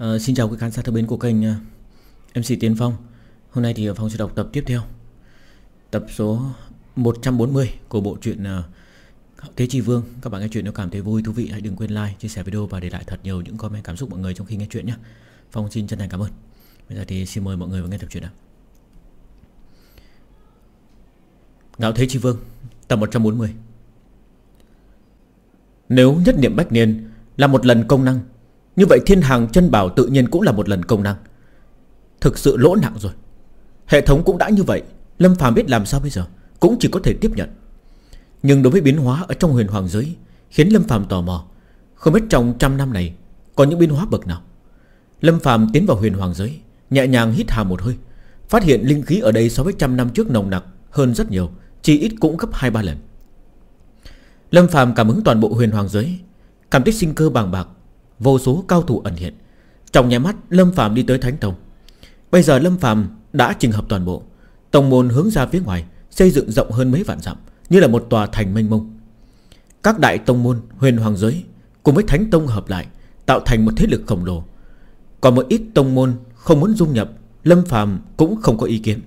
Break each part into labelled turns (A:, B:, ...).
A: À, xin chào quý khán giả thân mến của kênh ờ, uh, MC Tiến Phong. Hôm nay thì ờ, Phong sẽ đọc tập tiếp theo. Tập số 140 của bộ truyện uh, Thế Chi Vương. Các bạn nghe chuyện nếu cảm thấy vui, thú vị hãy đừng quên like, chia sẻ video và để lại thật nhiều những comment cảm xúc mọi người trong khi nghe chuyện nhé. Phong xin chân thành cảm ơn. Bây giờ thì xin mời mọi người vào nghe tập truyện nào. Ngạo Thế Chi Vương Tập 140 Nếu nhất niệm bách niên Là một lần công năng như vậy thiên hàng chân bảo tự nhiên cũng là một lần công năng. Thực sự lỗ nặng rồi. Hệ thống cũng đã như vậy. Lâm phàm biết làm sao bây giờ? Cũng chỉ có thể tiếp nhận. Nhưng đối với biến hóa ở trong huyền hoàng giới, Khiến Lâm phàm tò mò. Không biết trong trăm năm này, Có những biến hóa bậc nào? Lâm phàm tiến vào huyền hoàng giới, Nhẹ nhàng hít hà một hơi. Phát hiện linh khí ở đây so với trăm năm trước nồng nặc Hơn rất nhiều Chỉ ít cũng gấp 2-3 lần. Lâm phàm cảm ứng toàn bộ huyền hoàng giới. Cảm tích sinh cơ bàng bạc Vô số cao thủ ẩn hiện. Trong nháy mắt, Lâm phàm đi tới Thánh Tông. Bây giờ Lâm phàm đã trình hợp toàn bộ. Tông môn hướng ra phía ngoài, Xây dựng rộng hơn mấy vạn dặm, Như là một tòa thành mênh mông. Các đại tông môn, huyền hoàng giới Cùng với Thánh Tông hợp lại, Tạo thành một thế lực khổng lồ. Còn một ít tông môn không muốn dung nhập, Lâm phàm cũng không có ý kiến.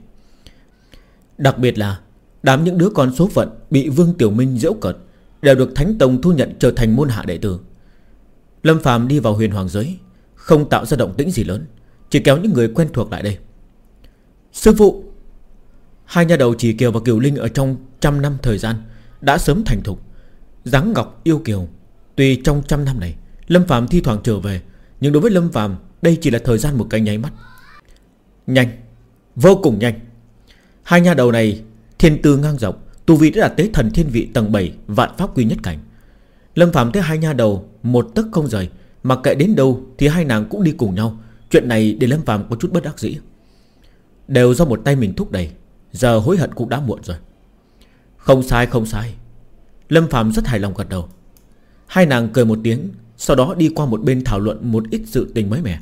A: Đặc biệt là, Đám những đứa con số phận Bị Vương Tiểu Minh giễu cợt Đều được Thánh Tông thu nhận trở thành môn hạ đệ tử. Lâm Phạm đi vào huyền hoàng giới, Không tạo ra động tĩnh gì lớn, Chỉ kéo những người quen thuộc lại đây. Sư phụ! Hai nhà đầu chỉ Kiều và Kiều Linh Ở trong trăm năm thời gian Đã sớm thành thục. Dáng ngọc yêu Kiều, Tuy trong trăm năm này Lâm Phạm thi thoảng trở về, Nhưng đối với Lâm Phạm Đây chỉ là thời gian một cái nháy mắt. Nhanh, Vô cùng nhanh. Hai nhà đầu này Thiên tư ngang dọc, Tu vi đã đạt tới thần thiên vị tầng 7 Vạn pháp quy nhất cảnh. Lâm Phạm thấy hai nha đầu Một tấc không rời Mặc kệ đến đâu thì hai nàng cũng đi cùng nhau. Chuyện này để Lâm Phạm có chút bất đắc dĩ. Đều do một tay mình thúc đẩy, Giờ hối hận cũng đã muộn rồi. Không sai không sai. Lâm Phạm rất hài lòng gật đầu. Hai nàng cười một tiếng, Sau đó đi qua một bên thảo luận một ít sự tình mới mẻ.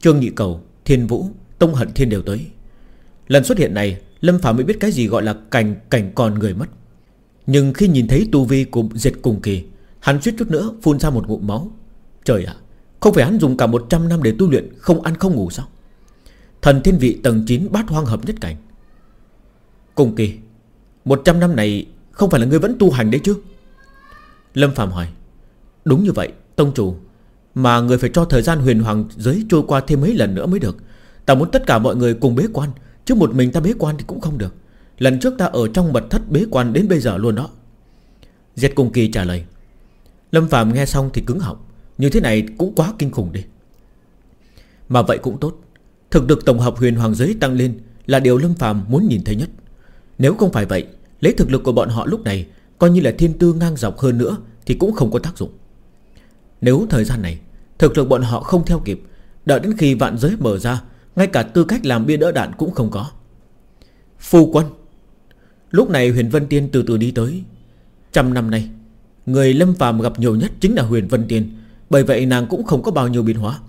A: Trương Nhị Cầu, Thiên Vũ, Tông Hận Thiên đều tới. Lần xuất hiện này, Lâm Phạm mới biết cái gì gọi là cảnh cảnh còn người mất. Nhưng khi nhìn thấy tu vi của diệt cùng kỳ Hắn suýt chút nữa phun ra một ngụm máu. Trời ạ, Không phải hắn dùng cả 100 năm để tu luyện, Không ăn không ngủ sao? Thần thiên vị tầng 9 bát hoang hợp nhất cảnh. Cùng kỳ 100 năm này Không phải là ngươi vẫn tu hành đấy chứ? Lâm Phạm hỏi. Đúng như vậy, Tông chủ, Mà người phải cho thời gian huyền hoàng giới trôi qua thêm mấy lần nữa mới được. Ta muốn tất cả mọi người cùng bế quan, Chứ một mình ta bế quan thì cũng không được. Lần trước ta ở trong mật thất bế quan đến bây giờ luôn đó. Diệt Cung Kỳ trả lời. Lâm Phạm nghe xong thì cứng họng. Như thế này cũng quá kinh khủng đi. Mà vậy cũng tốt. Thực lực tổng hợp huyền hoàng giới tăng lên Là điều Lâm Phạm muốn nhìn thấy nhất. Nếu không phải vậy, Lấy thực lực của bọn họ lúc này Coi như là thiên tư ngang dọc hơn nữa Thì cũng không có tác dụng. Nếu thời gian này, Thực lực bọn họ không theo kịp, Đợi đến khi vạn giới mở ra, Ngay cả tư cách làm bia đỡ đạn cũng không có. Phu quân, Lúc này Huyền Vân Tiên từ từ đi tới. Trăm năm nay Người Lâm Phàm gặp nhiều nhất chính là Huyền Vân Tiên, Bởi vậy nàng cũng không có bao nhiêu biến hóa.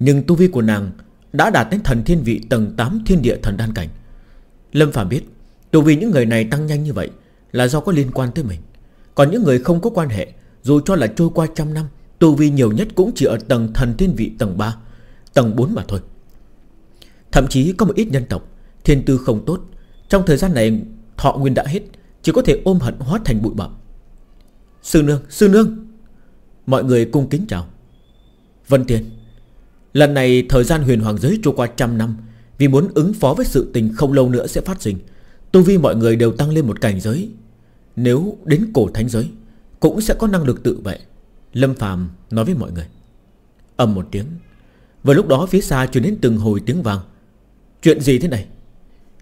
A: Nhưng tu vi của nàng Đã đạt đến thần thiên vị tầng 8 thiên địa thần đan cảnh. Lâm Phàm biết, Tu vi những người này tăng nhanh như vậy Là do có liên quan tới mình. Còn những người không có quan hệ, Dù cho là trôi qua trăm năm, Tu vi nhiều nhất cũng chỉ ở tầng thần thiên vị tầng 3 Tầng 4 mà thôi. Thậm chí có một ít nhân tộc, Thiên tư không tốt, Trong thời gian này thọ nguyên đã hết, Chỉ có thể ôm hận hóa thành bụi bặm. Sư nương, sư nương. Mọi người cung kính chào. Vân Tiên Lần này thời gian huyền hoàng giới trôi qua trăm năm Vì muốn ứng phó với sự tình không lâu nữa sẽ phát sinh Tu vi mọi người đều tăng lên một cảnh giới. Nếu đến cổ thánh giới Cũng sẽ có năng lực tự vệ. Lâm Phàm nói với mọi người. Âm một tiếng. Vừa lúc đó phía xa truyền đến từng hồi tiếng vàng. Chuyện gì thế này?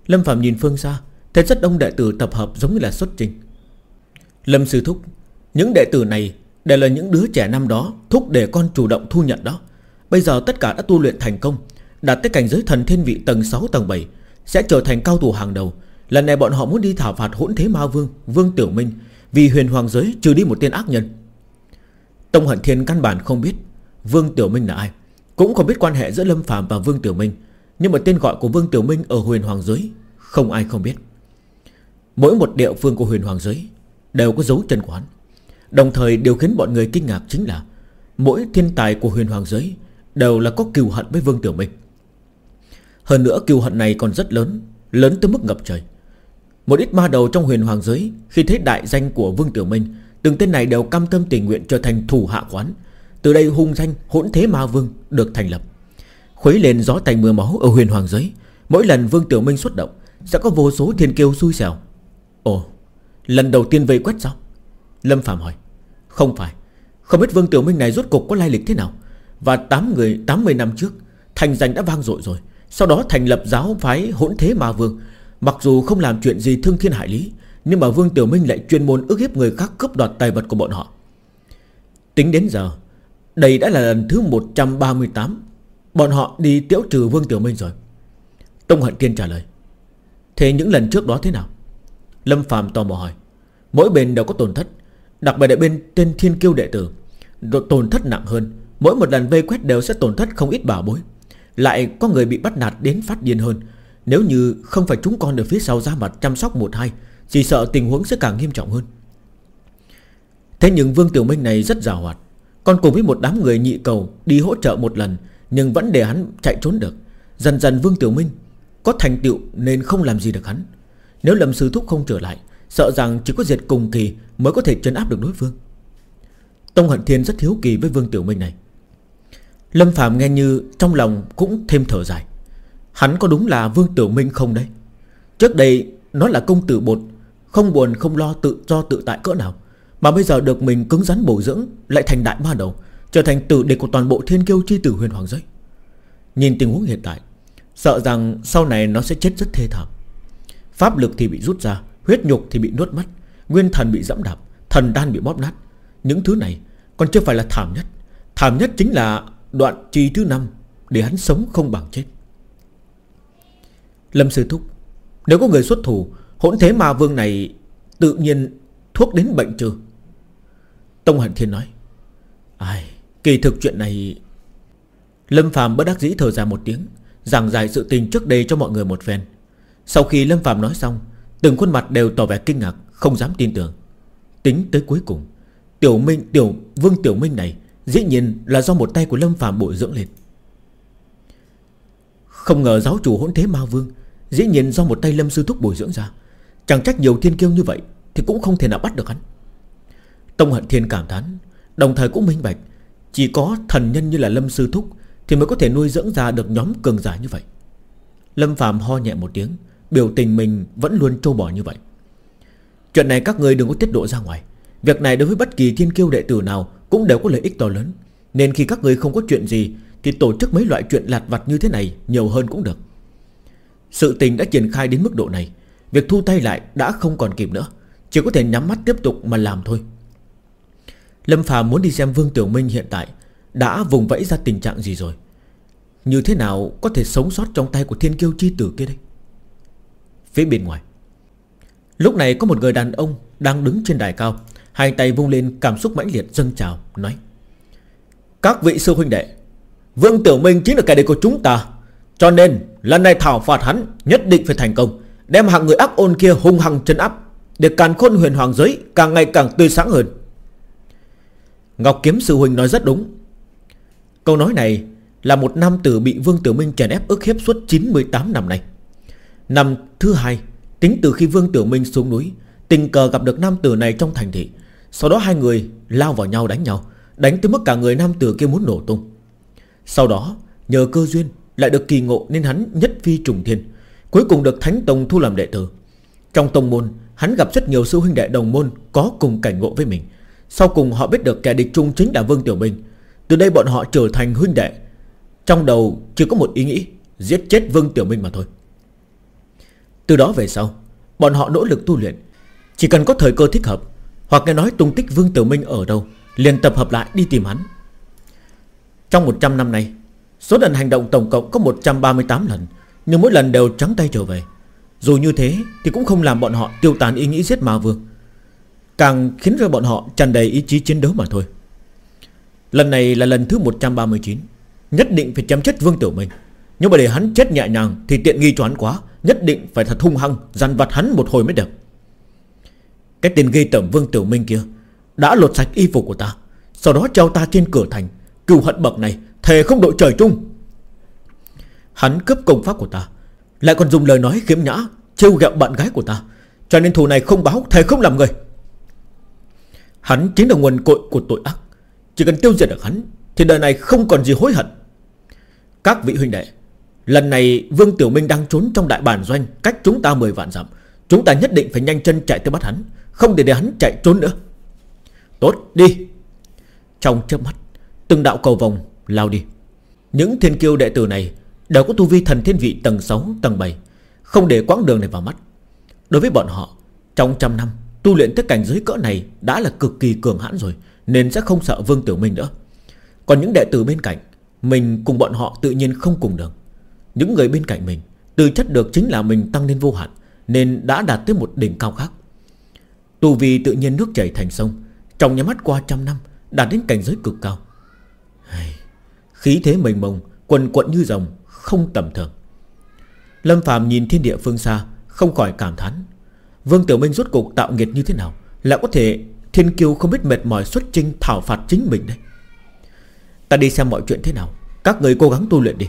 A: Lâm Phạm nhìn phương xa Thấy rất đông đệ tử tập hợp giống như là xuất trình. Lâm Sư Thúc những đệ tử này đều là những đứa trẻ năm đó Thúc để con chủ động thu nhận đó. Bây giờ tất cả đã tu luyện thành công, Đạt tới cảnh giới thần thiên vị tầng 6 tầng 7 Sẽ trở thành cao thủ hàng đầu. Lần này bọn họ muốn đi thảo phạt hỗn thế ma vương Vương Tiểu Minh, Vì huyền hoàng giới trừ đi một tên ác nhân. Tông Hận Thiên căn bản không biết Vương Tiểu Minh là ai, Cũng không biết quan hệ giữa Lâm Phạm và Vương Tiểu Minh, Nhưng mà tên gọi của Vương Tiểu Minh ở huyền hoàng giới Không ai không biết. Mỗi một địa phương của huyền hoàng giới Đều có dấu chân quán Đồng thời điều khiến bọn người kinh ngạc chính là Mỗi thiên tài của huyền hoàng giới Đều là có kiều hận với Vương Tiểu Minh. Hơn nữa kiều hận này còn rất lớn Lớn tới mức ngập trời. Một ít ma đầu trong huyền hoàng giới Khi thấy đại danh của Vương Tiểu Minh, Từng tên này đều cam tâm tình nguyện trở thành thủ hạ quán. Từ đây hung danh hỗn thế ma vương Được thành lập. Khuấy lên gió tành mưa máu ở huyền hoàng giới, Mỗi lần Vương Tiểu Minh xuất động, Sẽ có vô số thiên kiêu xui xẻo. Ồ, Lần đầu tiên vây quét sao? Lâm Phạm hỏi, Không phải. Không biết Vương Tiểu Minh này rốt cục có lai lịch thế nào? Và 8 người 80 năm trước, Thành danh đã vang dội rồi, Sau đó thành lập giáo phái hỗn thế ma vương. Mặc dù không làm chuyện gì thương thiên hại lý, Nhưng mà Vương Tiểu Minh lại chuyên môn ức hiếp người khác cướp đoạt tài vật của bọn họ. Tính đến giờ, Đây đã là lần thứ 138 Bọn họ đi tiễu trừ Vương Tiểu Minh rồi. Tông Hận Tiên trả lời, Thế những lần trước đó thế nào? Lâm Phạm tò mò hỏi, Mỗi bên đều có tổn thất Đặc biệt là bên tên thiên kiêu đệ tử Tổn thất nặng hơn. Mỗi một lần vây quét đều sẽ tổn thất không ít bảo bối. Lại có người bị bắt nạt đến phát điên hơn. Nếu như không phải chúng con ở phía sau ra mặt chăm sóc một hai, Chỉ sợ tình huống sẽ càng nghiêm trọng hơn. Thế nhưng Vương Tiểu Minh này rất rào hoạt. Còn cùng với một đám người nhị cầu Đi hỗ trợ một lần, Nhưng vẫn để hắn chạy trốn được. Dần dần Vương Tiểu Minh Có thành tựu nên không làm gì được hắn. Nếu Lâm Sư Thúc không trở lại Sợ rằng chỉ có diệt cùng kỳ Mới có thể trấn áp được đối phương. Tông Hận Thiên rất thiếu kỳ với Vương Tiểu Minh này. Lâm Phạm nghe như Trong lòng cũng thêm thở dài. Hắn có đúng là Vương Tiểu Minh không đấy? Trước đây nó là công tử bột, Không buồn không lo tự do tự tại cỡ nào, Mà bây giờ được mình cứng rắn bổ dưỡng Lại thành đại ma đầu, Trở thành tử địch của toàn bộ thiên kiêu chi tử huyền hoàng giới. Nhìn tình huống hiện tại, Sợ rằng sau này nó sẽ chết rất thê thảm. Pháp lực thì bị rút ra Huyết nhục thì bị nuốt mất, Nguyên thần bị dẫm đạp, Thần đan bị bóp nát. Những thứ này còn chưa phải là thảm nhất. Thảm nhất chính là đoạn chi thứ năm, Để hắn sống không bằng chết. Lâm Sư Thúc, Nếu có người xuất thủ, Hỗn thế ma vương này Tự nhiên thuốc đến bệnh trừ. Tông Hận Thiên nói, Ai, Kỳ thực chuyện này Lâm Phạm bất đắc dĩ thở dài một tiếng, Giảng giải sự tình trước đây cho mọi người một phen. Sau khi Lâm Phạm nói xong Từng khuôn mặt đều tỏ vẻ kinh ngạc, Không dám tin tưởng. Tính tới cuối cùng, Tiểu Minh, Tiểu Vương Tiểu Minh này Dĩ nhiên là do một tay của Lâm Phạm bồi dưỡng lên. Không ngờ giáo chủ hỗn thế ma vương Dĩ nhiên do một tay Lâm Sư Thúc bồi dưỡng ra. Chẳng trách nhiều thiên kiêu như vậy Thì cũng không thể nào bắt được hắn. Tông Hận Thiên cảm thán, Đồng thời cũng minh bạch, Chỉ có thần nhân như là Lâm Sư Thúc Thì mới có thể nuôi dưỡng ra được nhóm cường giả như vậy. Lâm Phạm ho nhẹ một tiếng Biểu tình mình vẫn luôn trâu bỏ như vậy. Chuyện này các người đừng có tiết độ ra ngoài. Việc này đối với bất kỳ thiên kiêu đệ tử nào Cũng đều có lợi ích to lớn. Nên khi các người không có chuyện gì, Thì tổ chức mấy loại chuyện lạt vặt như thế này Nhiều hơn cũng được. Sự tình đã triển khai đến mức độ này, Việc thu tay lại đã không còn kịp nữa. Chỉ có thể nhắm mắt tiếp tục mà làm thôi. Lâm Phàm muốn đi xem Vương Tiểu Minh hiện tại Đã vùng vẫy ra tình trạng gì rồi. Như thế nào có thể sống sót trong tay của thiên kiêu chi tử kia đây? Phía bên ngoài. Lúc này có một người đàn ông Đang đứng trên đài cao, Hai tay vung lên, cảm xúc mãnh liệt dâng trào, Nói, Các vị sư huynh đệ, Vương Tiểu Minh chính là kẻ địch của chúng ta, Cho nên lần này thảo phạt hắn Nhất định phải thành công, Đem hạng người ác ôn kia hung hăng chân áp, Để càn khôn huyền hoàng giới Càng ngày càng tươi sáng hơn. Ngọc Kiếm Sư Huynh nói rất đúng. Câu nói này Là một nam tử bị Vương Tiểu Minh chèn ép ức hiếp suốt 98 năm nay. Năm thứ hai, Tính từ khi Vương Tiểu Minh xuống núi, Tình cờ gặp được nam tử này trong thành thị. Sau đó hai người lao vào nhau đánh nhau, Đánh tới mức cả người nam tử kia muốn nổ tung. Sau đó, nhờ cơ duyên, Lại được kỳ ngộ nên hắn nhất phi trùng thiên, Cuối cùng được Thánh Tông thu làm đệ tử. Trong tông môn, Hắn gặp rất nhiều sư huynh đệ đồng môn Có cùng cảnh ngộ với mình. Sau cùng họ biết được kẻ địch chung chính là Vương Tiểu Minh. Từ đây bọn họ trở thành huynh đệ. Trong đầu chỉ có một ý nghĩ Giết chết Vương Tiểu Minh mà thôi từ đó về sau, Bọn họ nỗ lực tu luyện. Chỉ cần có thời cơ thích hợp, Hoặc nghe nói tung tích Vương Tiểu Minh ở đâu, liền tập hợp lại đi tìm hắn. Trong 100 năm nay, Số lần hành động tổng cộng có 138 lần, Nhưng mỗi lần đều trắng tay trở về. Dù như thế thì cũng không làm bọn họ tiêu tán ý nghĩ giết ma vương. Càng khiến cho bọn họ tràn đầy ý chí chiến đấu mà thôi. Lần này là lần thứ 139 Nhất định phải chém chết Vương Tiểu Minh. Nhưng mà để hắn chết nhẹ nhàng Thì tiện nghi cho hắn quá. Nhất định phải thật hung hăng, Dằn vặt hắn một hồi mới được. Cái tên gây tẩm Vương Tiểu Minh kia Đã lột sạch y phục của ta, Sau đó treo ta trên cửa thành Cựu hận bậc này, Thề không đội trời chung. Hắn cướp công pháp của ta, Lại còn dùng lời nói khiếm nhã, Trêu ghẹo bạn gái của ta, Cho nên thù này không báo, Thề không làm người. Hắn chính là nguồn cội của tội ác, Chỉ cần tiêu diệt được hắn, Thì đời này không còn gì hối hận. Các vị huynh đệ Lần này Vương Tiểu Minh đang trốn trong đại bản doanh Cách chúng ta 10 vạn dặm. Chúng ta nhất định phải nhanh chân chạy tới bắt hắn Không để để hắn chạy trốn nữa. Tốt đi. Trong chớp mắt Từng đạo cầu vòng lao đi. Những thiên kiêu đệ tử này Đều có tu vi thần thiên vị tầng 6, tầng 7 Không để quãng đường này vào mắt. Đối với bọn họ Trong trăm năm Tu luyện tới cảnh giới cỡ này Đã là cực kỳ cường hãn rồi Nên sẽ không sợ Vương Tiểu Minh nữa. Còn những đệ tử bên cạnh Mình cùng bọn họ tự nhiên không cùng đường. Những người bên cạnh mình Từ chất được chính là mình tăng lên vô hạn, Nên đã đạt tới một đỉnh cao khác. Tù vì tự nhiên nước chảy thành sông, Trong nhà mắt qua trăm năm, Đạt đến cảnh giới cực cao. Khí thế mênh mông, Quần quận như rồng Không tầm thường. Lâm Phạm nhìn thiên địa phương xa, Không khỏi cảm thán. Vương Tiểu Minh rốt cục tạo nghiệt như thế nào? Lại có thể thiên kiêu không biết mệt mỏi xuất chinh Thảo phạt chính mình đấy Ta đi xem mọi chuyện thế nào. Các người cố gắng tu luyện đi.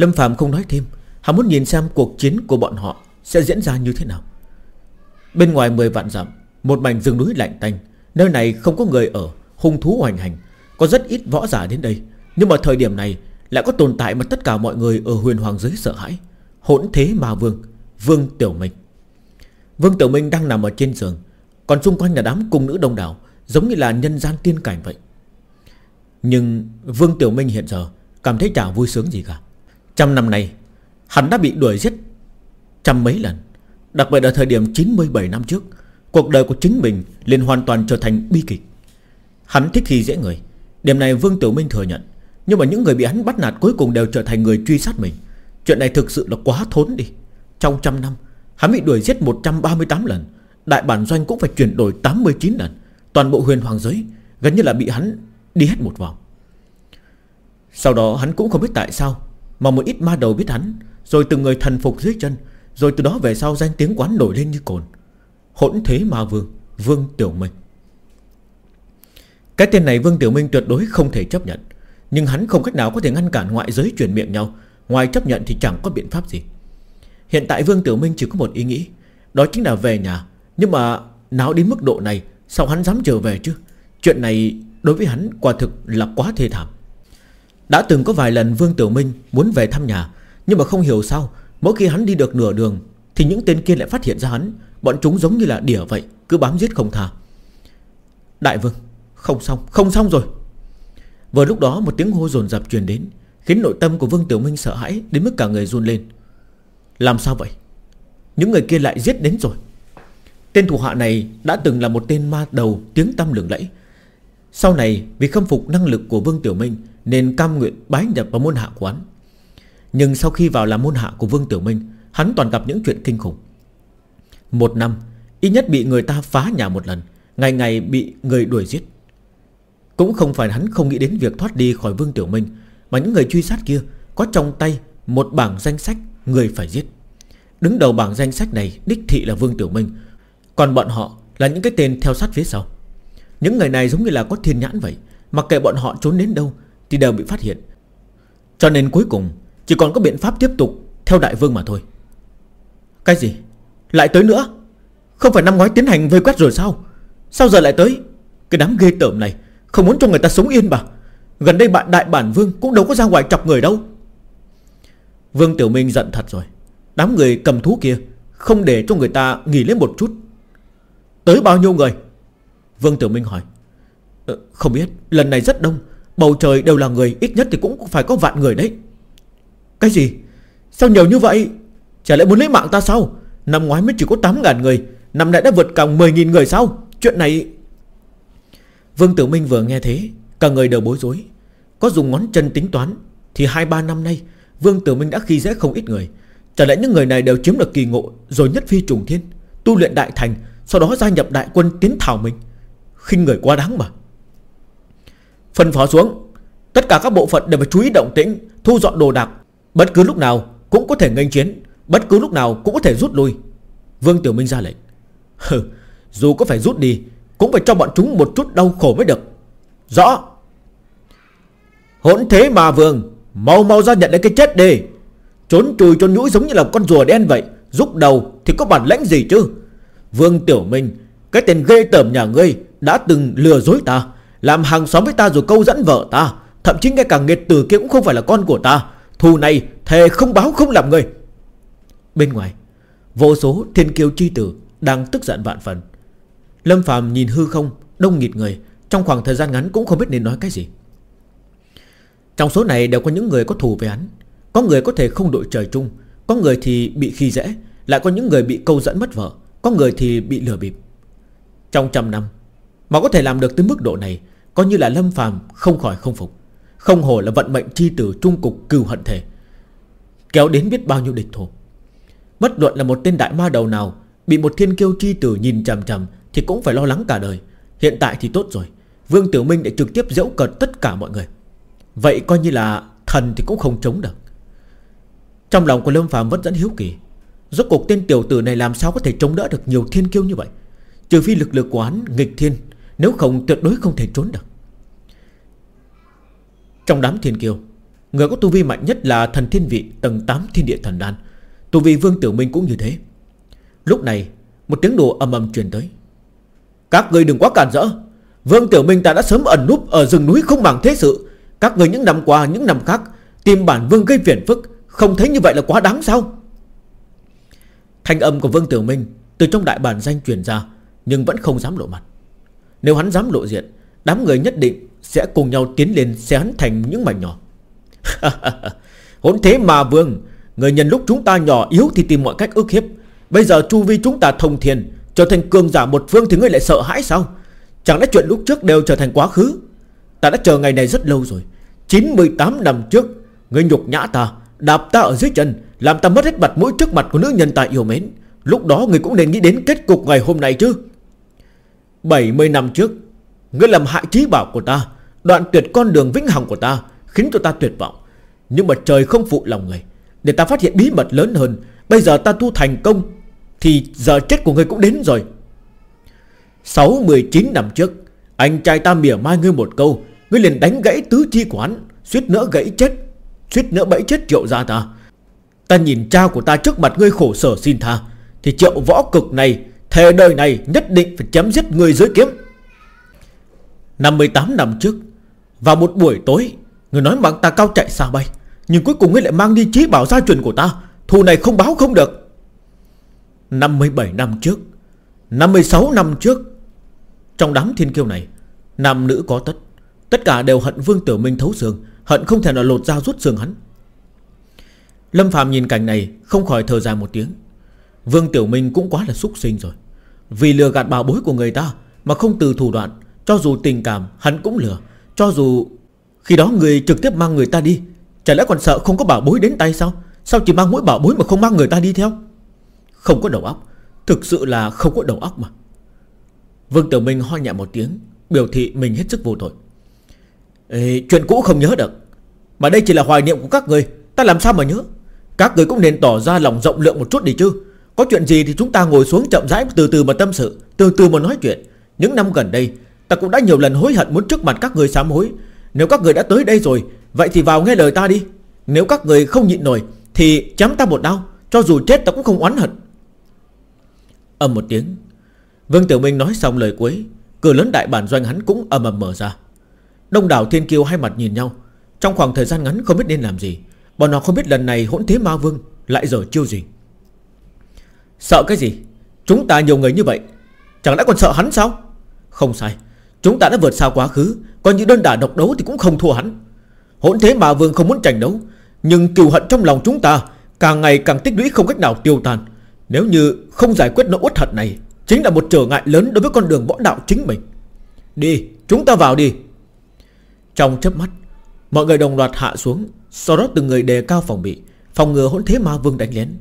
A: Lâm Phạm không nói thêm. Hắn muốn nhìn xem cuộc chiến của bọn họ Sẽ diễn ra như thế nào. Bên ngoài 10 vạn dặm, Một mảnh rừng núi lạnh tanh. Nơi này không có người ở, Hung thú hoành hành. Có rất ít võ giả đến đây. Nhưng mà thời điểm này Lại có tồn tại mà tất cả mọi người ở huyền hoàng giới sợ hãi. Hỗn thế ma vương Vương Tiểu Minh. Vương Tiểu Minh đang nằm ở trên giường, Còn xung quanh là đám cung nữ đông đảo, Giống như là nhân gian tiên cảnh vậy. Nhưng Vương Tiểu Minh hiện giờ Cảm thấy chả vui sướng gì cả. Trăm năm nay, Hắn đã bị đuổi giết Trăm mấy lần. Đặc biệt ở thời điểm 97 năm trước, Cuộc đời của chính mình liền hoàn toàn trở thành bi kịch. Hắn thích khi dễ người. Điểm này Vương Tiểu Minh thừa nhận. Nhưng mà những người bị hắn bắt nạt cuối cùng đều trở thành người truy sát mình. Chuyện này thực sự là quá thốn đi. Trong trăm năm, Hắn bị đuổi giết 138 lần. Đại bản doanh cũng phải chuyển đổi 89 lần. Toàn bộ huyền hoàng giới Gần như là bị hắn đi hết một vòng. Sau đó hắn cũng không biết tại sao mà một ít ma đầu biết hắn, Rồi từng người thần phục dưới chân, Rồi từ đó về sau danh tiếng quán nổi lên như cồn. Hỗn thế ma vương Vương Tiểu Minh. Cái tên này Vương Tiểu Minh tuyệt đối không thể chấp nhận. Nhưng hắn không cách nào có thể ngăn cản ngoại giới chuyển miệng nhau. Ngoài chấp nhận thì chẳng có biện pháp gì. Hiện tại Vương Tiểu Minh chỉ có một ý nghĩ, Đó chính là về nhà. Nhưng mà nào đến mức độ này, Sao hắn dám trở về chứ? Chuyện này đối với hắn quả thực là quá thê thảm. Đã từng có vài lần Vương Tiểu Minh muốn về thăm nhà, Nhưng mà không hiểu sao, Mỗi khi hắn đi được nửa đường, Thì những tên kia lại phát hiện ra hắn. Bọn chúng giống như là đỉa vậy, Cứ bám giết không tha. Đại vương, Không xong Không xong rồi. Vừa lúc đó, một tiếng hô dồn dập truyền đến, Khiến nội tâm của Vương Tiểu Minh sợ hãi Đến mức cả người run lên. Làm sao vậy? Những người kia lại giết đến rồi. Tên thủ hạ này đã từng là một tên ma đầu, Tiếng tâm lừng lẫy. Sau này, vì khâm phục năng lực của Vương Tiểu Minh nên cam nguyện bái nhập vào môn hạ quán Nhưng sau khi vào làm môn hạ của Vương Tiểu Minh, Hắn toàn gặp những chuyện kinh khủng. Một năm, Ít nhất bị người ta phá nhà một lần, Ngày ngày bị người đuổi giết. Cũng không phải hắn không nghĩ đến việc thoát đi khỏi Vương Tiểu Minh, Mà những người truy sát kia Có trong tay một bảng danh sách Người phải giết. Đứng đầu bảng danh sách này Đích thị là Vương Tiểu Minh, Còn bọn họ là những cái tên theo sát phía sau. Những người này giống như là có thiên nhãn vậy, Mặc kệ bọn họ trốn đến đâu thì đều bị phát hiện. Cho nên cuối cùng Chỉ còn có biện pháp tiếp tục Theo đại vương mà thôi. Cái gì? Lại tới nữa? Không phải năm ngoái tiến hành vây quét rồi sao? Sao giờ lại tới? Cái đám ghê tởm này Không muốn cho người ta sống yên bà Gần đây bạn đại bản vương cũng đâu có ra ngoài chọc người đâu. Vương Tiểu Minh giận thật rồi. Đám người cầm thú kia Không để cho người ta nghỉ lấy một chút. Tới bao nhiêu người? Vương Tiểu Minh hỏi. Ờ, Không biết lần này rất đông. Bầu trời đều là người, Ít nhất thì cũng phải có vạn người đấy. Cái gì? Sao nhiều như vậy? Chả lẽ muốn lấy mạng ta sao? Năm ngoái mới chỉ có 8.000 người, Năm nay đã vượt cả 10.000 người sao? Chuyện này Vương Tử Minh vừa nghe thế, Cả người đều bối rối. Có dùng ngón chân tính toán, Thì 2-3 năm nay, Vương Tử Minh đã khi dễ không ít người. Chả lẽ những người này đều chiếm được kỳ ngộ, Rồi nhất phi trùng thiên, Tu luyện đại thành, Sau đó gia nhập đại quân tiến thảo mình. Khinh người quá đáng mà. Phân phó xuống. Tất cả các bộ phận đều phải chú ý động tĩnh Thu dọn đồ đạc. Bất cứ lúc nào cũng có thể nghênh chiến Bất cứ lúc nào cũng có thể rút lui. Vương Tiểu Minh ra lệnh. Hừ, Dù có phải rút đi Cũng phải cho bọn chúng một chút đau khổ mới được. Rõ. Hỗn thế mà vương Mau mau ra nhận lấy cái chết đi. Trốn trùi trốn nhũi giống như là con rùa đen vậy Rút đầu thì có bản lãnh gì chứ? Vương Tiểu Minh Cái tên ghê tởm nhà ngươi Đã từng lừa dối ta. Làm hàng xóm với ta rồi câu dẫn vợ ta. Thậm chí ngay cả nghiệt tử kia cũng không phải là con của ta. Thù này, thề không báo, không làm người. Bên ngoài, Vô số thiên kiêu chi tử Đang tức giận vạn phần. Lâm phàm nhìn hư không, Đông nghịt người. Trong khoảng thời gian ngắn cũng không biết nên nói cái gì. Trong số này đều có những người có thù với hắn. Có người có thể không đội trời chung. Có người thì bị khi dễ. Lại có những người bị câu dẫn mất vợ. Có người thì bị lừa bịp. Trong trăm năm, Mà có thể làm được tới mức độ này Coi như là Lâm Phàm không khỏi không phục. Không hồ là vận mệnh chi tử trung cục cừu hận thể Kéo đến biết bao nhiêu địch thù Bất luận là một tên đại ma đầu nào, Bị một thiên kiêu chi tử nhìn chằm chằm Thì cũng phải lo lắng cả đời. Hiện tại thì tốt rồi. Vương Tiểu Minh đã trực tiếp dẫu cợt tất cả mọi người. Vậy coi như là thần thì cũng không chống được. Trong lòng của Lâm phàm vẫn dẫn hiếu kỳ. Rốt cuộc tên tiểu tử này làm sao có thể chống đỡ được nhiều thiên kiêu như vậy? Trừ phi lực lượng của hắn nghịch thiên nếu không, tuyệt đối không thể trốn được. Trong đám thiên kiều Người có tu vi mạnh nhất là thần thiên vị Tầng 8 thiên địa thần đan. Tu vi Vương Tiểu Minh cũng như thế. Lúc này, một tiếng đồ ầm ầm truyền tới. Các người đừng quá cản rỡ. Vương Tiểu Minh ta đã sớm ẩn núp Ở rừng núi không bằng thế sự. Các người những năm qua, những năm khác, Tìm bản Vương gây phiền phức, Không thấy như vậy là quá đáng sao? Thanh âm của Vương Tiểu Minh Từ trong đại bản danh truyền ra, Nhưng vẫn không dám lộ mặt. Nếu hắn dám lộ diện, Đám người nhất định sẽ cùng nhau tiến lên Xé hắn thành những mảnh nhỏ. Hỗn thế mà Vương, Người nhân lúc chúng ta nhỏ yếu thì tìm mọi cách ức hiếp. Bây giờ chu vi chúng ta thông thiền Trở thành cường giả một phương thì ngươi lại sợ hãi sao? Chẳng lẽ chuyện lúc trước đều trở thành quá khứ? Ta đã chờ ngày này rất lâu rồi. 98 năm trước, Ngươi nhục nhã ta, Đạp ta ở dưới chân, Làm ta mất hết mặt mũi trước mặt của nữ nhân ta yêu mến. Lúc đó ngươi cũng nên nghĩ đến kết cục ngày hôm nay chứ. 70 năm trước, Ngươi làm hại trí bảo của ta, Đoạn tuyệt con đường vĩnh hằng của ta, Khiến cho ta tuyệt vọng. Nhưng mà trời không phụ lòng người, Để ta phát hiện bí mật lớn hơn, Bây giờ ta tu thành công, Thì giờ chết của ngươi cũng đến rồi. 6-19 năm trước, Anh trai ta mỉa mai ngươi một câu, Ngươi liền đánh gãy tứ chi quán, Suýt nữa gãy chết, Suýt nữa bẫy chết triệu gia ta. Ta nhìn cha của ta trước mặt ngươi khổ sở xin tha, Thì triệu võ cực này Thề đời này nhất định phải chém giết người dưới kiếm. 58 năm trước, Vào một buổi tối, Người nói mạng ta cao chạy xa bay, Nhưng cuối cùng ngươi lại mang đi trí bảo gia truyền của ta. Thù này không báo không được. 57 năm trước 56 năm trước, Trong đám thiên kiêu này, Nam nữ có tất. Tất cả đều hận Vương Tử Minh thấu xương, Hận không thể nào lột ra rút xương hắn. Lâm Phạm nhìn cảnh này, Không khỏi thở dài một tiếng. Vương Tiểu Minh cũng quá là xúc sinh rồi. Vì lừa gạt bảo bối của người ta Mà không từ thủ đoạn Cho dù tình cảm hắn cũng lừa. Cho dù khi đó người trực tiếp mang người ta đi Chả lẽ còn sợ không có bảo bối đến tay sao? Sao chỉ mang mỗi bảo bối mà không mang người ta đi theo? Không có đầu óc Thực sự là không có đầu óc mà. Vương Tiểu Minh ho nhẹ một tiếng Biểu thị mình hết sức vô tội. Ê, Chuyện cũ không nhớ được Mà đây chỉ là hoài niệm của các người Ta làm sao mà nhớ? Các người cũng nên tỏ ra lòng rộng lượng một chút đi chứ. Có chuyện gì thì chúng ta ngồi xuống chậm rãi Từ từ mà tâm sự, Từ từ mà nói chuyện. Những năm gần đây, Ta cũng đã nhiều lần hối hận muốn trước mặt các người sám hối. Nếu các người đã tới đây rồi, Vậy thì vào nghe lời ta đi. Nếu các người không nhịn nổi, Thì chém ta một đau Cho dù chết ta cũng không oán hận. Âm một tiếng. Vương Tiểu Minh nói xong lời cuối, Cửa lớn đại bản doanh hắn cũng ầm ầm mở ra. Đông đảo thiên kiêu hai mặt nhìn nhau. Trong khoảng thời gian ngắn không biết nên làm gì, Bọn họ không biết lần này hỗn thế ma vương Lại giờ chiêu gì. Sợ cái gì? Chúng ta nhiều người như vậy, Chẳng lẽ còn sợ hắn sao? Không sai, Chúng ta đã vượt xa quá khứ Còn như đơn đả độc đấu thì cũng không thua hắn. Hỗn thế ma vương không muốn tranh đấu, Nhưng kiều hận trong lòng chúng ta Càng ngày càng tích lũy không cách nào tiêu tan. Nếu như không giải quyết nỗi uất hận này, Chính là một trở ngại lớn đối với con đường võ đạo chính mình. Đi, chúng ta vào đi. Trong chớp mắt, Mọi người đồng loạt hạ xuống, Sau đó từng người đề cao phòng bị, Phòng ngừa hỗn thế ma vương đánh lén.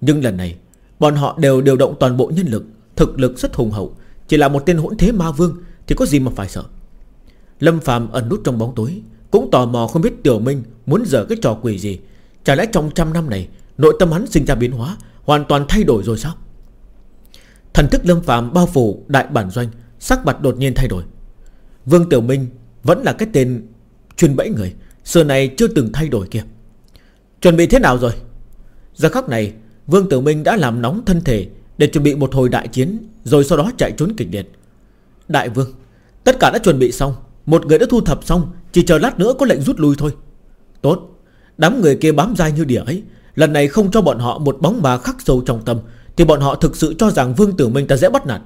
A: Nhưng lần này Bọn họ đều điều động toàn bộ nhân lực, Thực lực rất hùng hậu. Chỉ là một tên hỗn thế ma vương Thì có gì mà phải sợ? Lâm phàm ẩn nút trong bóng tối, Cũng tò mò không biết Tiểu Minh muốn dở cái trò quỷ gì. Chả lẽ trong trăm năm này, Nội tâm hắn sinh ra biến hóa, Hoàn toàn thay đổi rồi sao? Thần thức lâm phàm bao phủ đại bản doanh, Sắc mặt đột nhiên thay đổi. Vương Tiểu Minh vẫn là cái tên Chuyên bẫy người, Xưa này chưa từng thay đổi kia. Chuẩn bị thế nào rồi? Giờ khắc này Vương Tử Minh đã làm nóng thân thể Để chuẩn bị một hồi đại chiến, Rồi sau đó chạy trốn kịch liệt. Đại Vương, Tất cả đã chuẩn bị xong, Một người đã thu thập xong, Chỉ chờ lát nữa có lệnh rút lui thôi. Tốt, Đám người kia bám dai như đỉa ấy, Lần này không cho bọn họ một bóng bà khắc sâu trong tâm, Thì bọn họ thực sự cho rằng Vương Tử Minh ta dễ bắt nạt.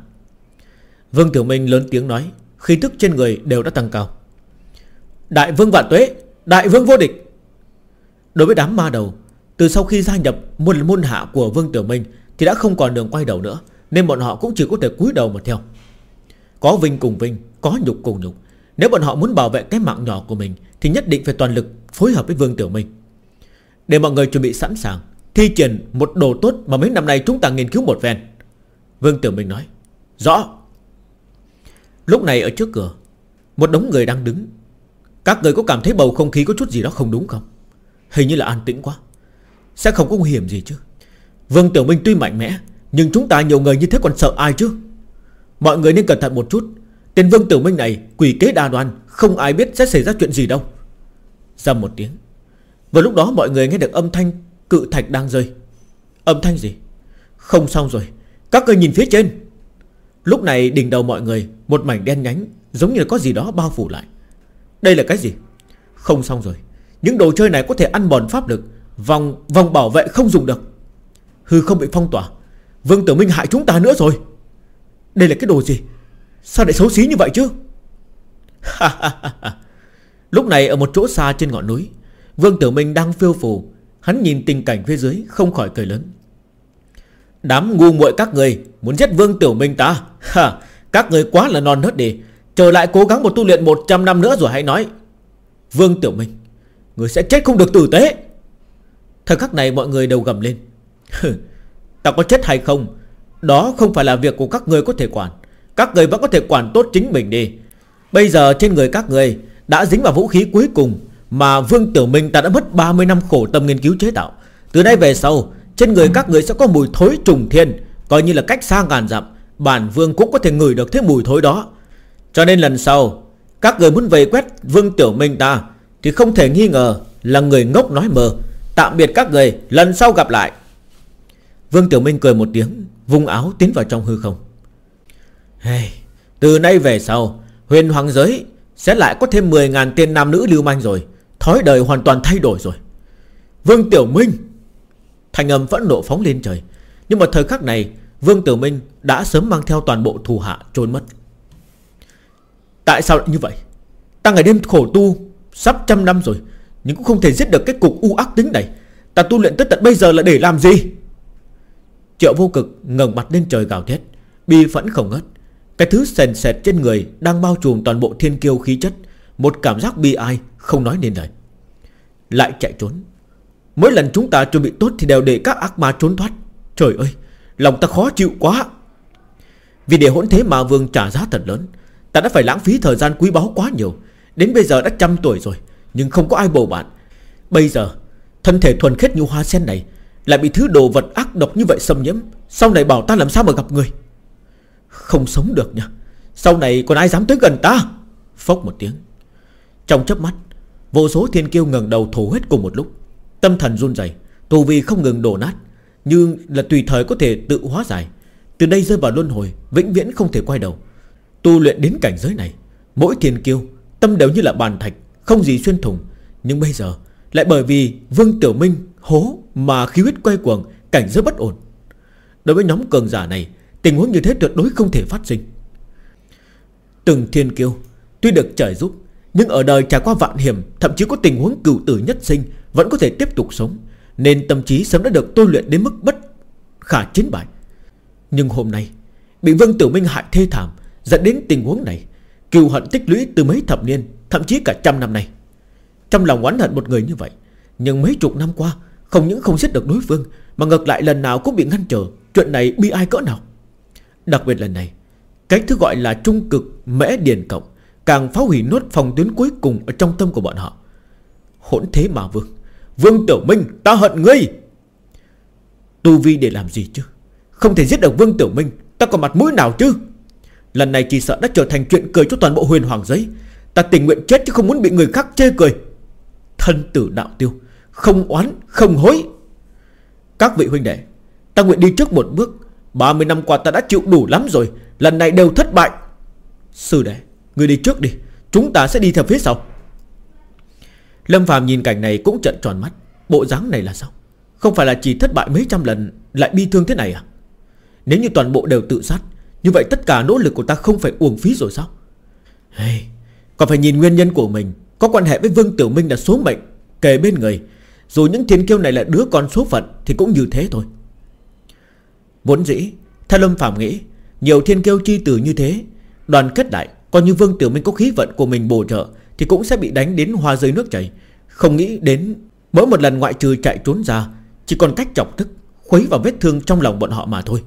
A: Vương Tử Minh lớn tiếng nói, Khí thức trên người đều đã tăng cao. Đại Vương Vạn Tuế, Đại Vương Vô Địch. Đối với đám ma đầu từ sau khi gia nhập môn môn hạ của Vương Tử Minh Thì đã không còn đường quay đầu nữa, Nên bọn họ cũng chỉ có thể cúi đầu mà theo. Có vinh cùng vinh, Có nhục cùng nhục. Nếu bọn họ muốn bảo vệ cái mạng nhỏ của mình Thì nhất định phải toàn lực phối hợp với Vương tiểu Minh. Để mọi người chuẩn bị sẵn sàng, Thi triển một đồ tốt mà mấy năm nay chúng ta nghiên cứu một ven Vương tiểu Minh nói, Rõ. Lúc này ở trước cửa, Một đống người đang đứng. Các người có cảm thấy bầu không khí có chút gì đó không đúng không? Hình như là an tĩnh quá. Sẽ không có nguy hiểm gì chứ. Vương Tiểu Minh tuy mạnh mẽ, Nhưng chúng ta nhiều người như thế còn sợ ai chứ? Mọi người nên cẩn thận một chút. Tên Vương Tiểu Minh này, quỷ kế đa đoan, Không ai biết sẽ xảy ra chuyện gì đâu. Ra một tiếng. Vào lúc đó mọi người nghe được âm thanh Cự thạch đang rơi. Âm thanh gì? Không xong rồi. Các người nhìn phía trên. Lúc này đỉnh đầu mọi người, Một mảnh đen nhánh, Giống như là có gì đó bao phủ lại. Đây là cái gì? Không xong rồi. Những đồ chơi này có thể ăn bòn pháp lực Vòng vòng bảo vệ không dùng được. Hư không bị phong tỏa. Vương Tử Minh hại chúng ta nữa rồi. Đây là cái đồ gì? Sao lại xấu xí như vậy chứ? Lúc này ở một chỗ xa trên ngọn núi Vương Tử Minh đang phiêu phù. Hắn nhìn tình cảnh phía dưới Không khỏi cười lớn. Đám ngu muội các người Muốn giết Vương Tiểu Minh ta. Ha, Các người quá là non nớt đi. Trở lại cố gắng một tu luyện 100 năm nữa rồi hãy nói. Vương Tiểu Minh Người sẽ chết không được tử tế. Thời khắc này mọi người đều gầm lên. Ta có chết hay không? Đó không phải là việc của các người có thể quản. Các người vẫn có thể quản tốt chính mình đi. Bây giờ trên người các người Đã dính vào vũ khí cuối cùng Mà Vương Tiểu Minh ta đã mất 30 năm khổ tâm nghiên cứu chế tạo. Từ nay về sau, Trên người các người sẽ có mùi thối trùng thiên, Coi như là cách xa ngàn dặm, Bản Vương cũng có thể ngửi được thế mùi thối đó. Cho nên lần sau, Các người muốn về quét Vương Tiểu Minh ta Thì không thể nghi ngờ là người ngốc nói mờ Tạm biệt các người Lần sau gặp lại. Vương Tiểu Minh cười một tiếng Vung áo tiến vào trong hư không. Hey, Từ nay về sau Huyền Hoàng Giới Sẽ lại có thêm 10.000 tên nam nữ lưu manh rồi Thói đời hoàn toàn thay đổi rồi. Vương Tiểu Minh! Thành âm vẫn nộ phóng lên trời Nhưng mà thời khắc này Vương Tiểu Minh đã sớm mang theo toàn bộ thù hạ trốn mất. Tại sao lại như vậy? Ta ngày đêm khổ tu Sắp trăm năm rồi nhưng cũng không thể giết được cái cục u ác tính này. Ta tu luyện tới tận bây giờ là để làm gì? Triệu vô cực ngẩng mặt lên trời gào thét, Bi phẫn không ngớt. Cái thứ sền sệt trên người Đang bao trùm toàn bộ thiên kiêu khí chất, Một cảm giác bi ai không nói nên lời. Lại chạy trốn. Mỗi lần chúng ta chuẩn bị tốt Thì đều để các ác ma trốn thoát. Trời ơi, Lòng ta khó chịu quá. Vì để hỗn thế mà vương trả giá thật lớn, Ta đã phải lãng phí thời gian quý báu quá nhiều. Đến bây giờ đã trăm tuổi rồi nhưng không có ai bầu bạn. Bây giờ Thân thể thuần khiết như hoa sen này Lại bị thứ đồ vật ác độc như vậy xâm nhiễm. Sau này bảo ta làm sao mà gặp người? Không sống được nha Sau này còn ai dám tới gần ta? Phốc một tiếng. Trong chớp mắt Vô số thiên kiêu ngẩng đầu thổ huyết cùng một lúc. Tâm thần run rẩy, Tù vi không ngừng đổ nát Nhưng là tùy thời có thể tự hóa giải. Từ đây rơi vào luân hồi Vĩnh viễn không thể quay đầu. Tu luyện đến cảnh giới này Mỗi thiên kiêu Tâm đều như là bàn thạch không gì xuyên thủng. Nhưng bây giờ Lại bởi vì Vương Tiểu Minh hố Mà khí huyết quay cuồng, Cảnh rất bất ổn. Đối với nhóm cường giả này, Tình huống như thế tuyệt đối không thể phát sinh. Từng thiên kiêu Tuy được trời giúp, Nhưng ở đời trải qua vạn hiểm, Thậm chí có tình huống cửu tử nhất sinh Vẫn có thể tiếp tục sống, Nên tâm trí sớm đã được tôi luyện đến mức bất khả chiến bại. Nhưng hôm nay, Bị Vương Tiểu Minh hại thê thảm, Dẫn đến tình huống này Kiều hận tích lũy từ mấy thập niên Thậm chí cả trăm năm nay. Trong lòng oán hận một người như vậy, Nhưng mấy chục năm qua, Không những không giết được đối phương, Mà ngược lại lần nào cũng bị ngăn trở, Chuyện này bi ai cỡ nào. Đặc biệt lần này Cách thứ gọi là trung cực mẽ điền cộng Càng phá hủy nốt phòng tuyến cuối cùng Ở trong tâm của bọn họ. Hỗn thế mà vương Vương Tiểu Minh, ta hận ngươi. Tu vi để làm gì chứ? Không thể giết được Vương Tiểu Minh, Ta còn mặt mũi nào chứ? Lần này chỉ sợ đã trở thành chuyện cười cho toàn bộ huyền hoàng giấy Ta tình nguyện chết chứ không muốn bị người khác chê cười. Thân tử đạo tiêu Không oán không hối. Các vị huynh đệ Ta nguyện đi trước một bước. 30 năm qua ta đã chịu đủ lắm rồi Lần này đều thất bại. Sư đệ Người đi trước đi Chúng ta sẽ đi theo phía sau. Lâm Phàm nhìn cảnh này cũng trận tròn mắt. Bộ dáng này là sao? Không phải là chỉ thất bại mấy trăm lần Lại bi thương thế này à? Nếu như toàn bộ đều tự sát Như vậy tất cả nỗ lực của ta không phải uổng phí rồi sao? Hey, còn phải nhìn nguyên nhân của mình. Có quan hệ với Vương Tiểu Minh là số mệnh Kề bên người. Dù những thiên kiêu này là đứa con số phận Thì cũng như thế thôi. Vốn dĩ, Theo Lâm Phạm nghĩ, Nhiều thiên kiêu chi tử như thế, Đoàn kết lại Còn như Vương Tiểu Minh có khí vận của mình bổ trợ, Thì cũng sẽ bị đánh đến hoa rơi nước chảy. Không nghĩ đến, Mỗi một lần ngoại trừ chạy trốn ra, Chỉ còn cách chọc tức, Khuấy vào vết thương trong lòng bọn họ mà thôi.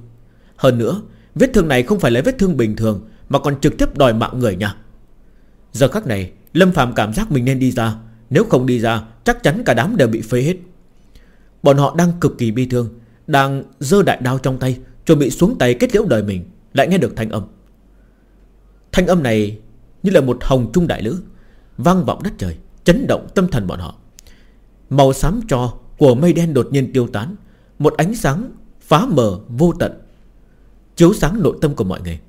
A: Hơn nữa, Vết thương này không phải là vết thương bình thường, Mà còn trực tiếp đòi mạng người nha. Giờ khắc này, Lâm Phạm cảm giác mình nên đi ra. Nếu không đi ra, Chắc chắn cả đám đều bị phế hết. Bọn họ đang cực kỳ bi thương, Đang dơ đại đao trong tay, Chuẩn bị xuống tay kết liễu đời mình, Lại nghe được thanh âm. Thanh âm này như là một hồng trung đại lữ, Vang vọng đất trời, Chấn động tâm thần bọn họ. Màu xám cho của mây đen đột nhiên tiêu tán, Một ánh sáng phá mờ vô tận, Chiếu sáng nội tâm của mọi người.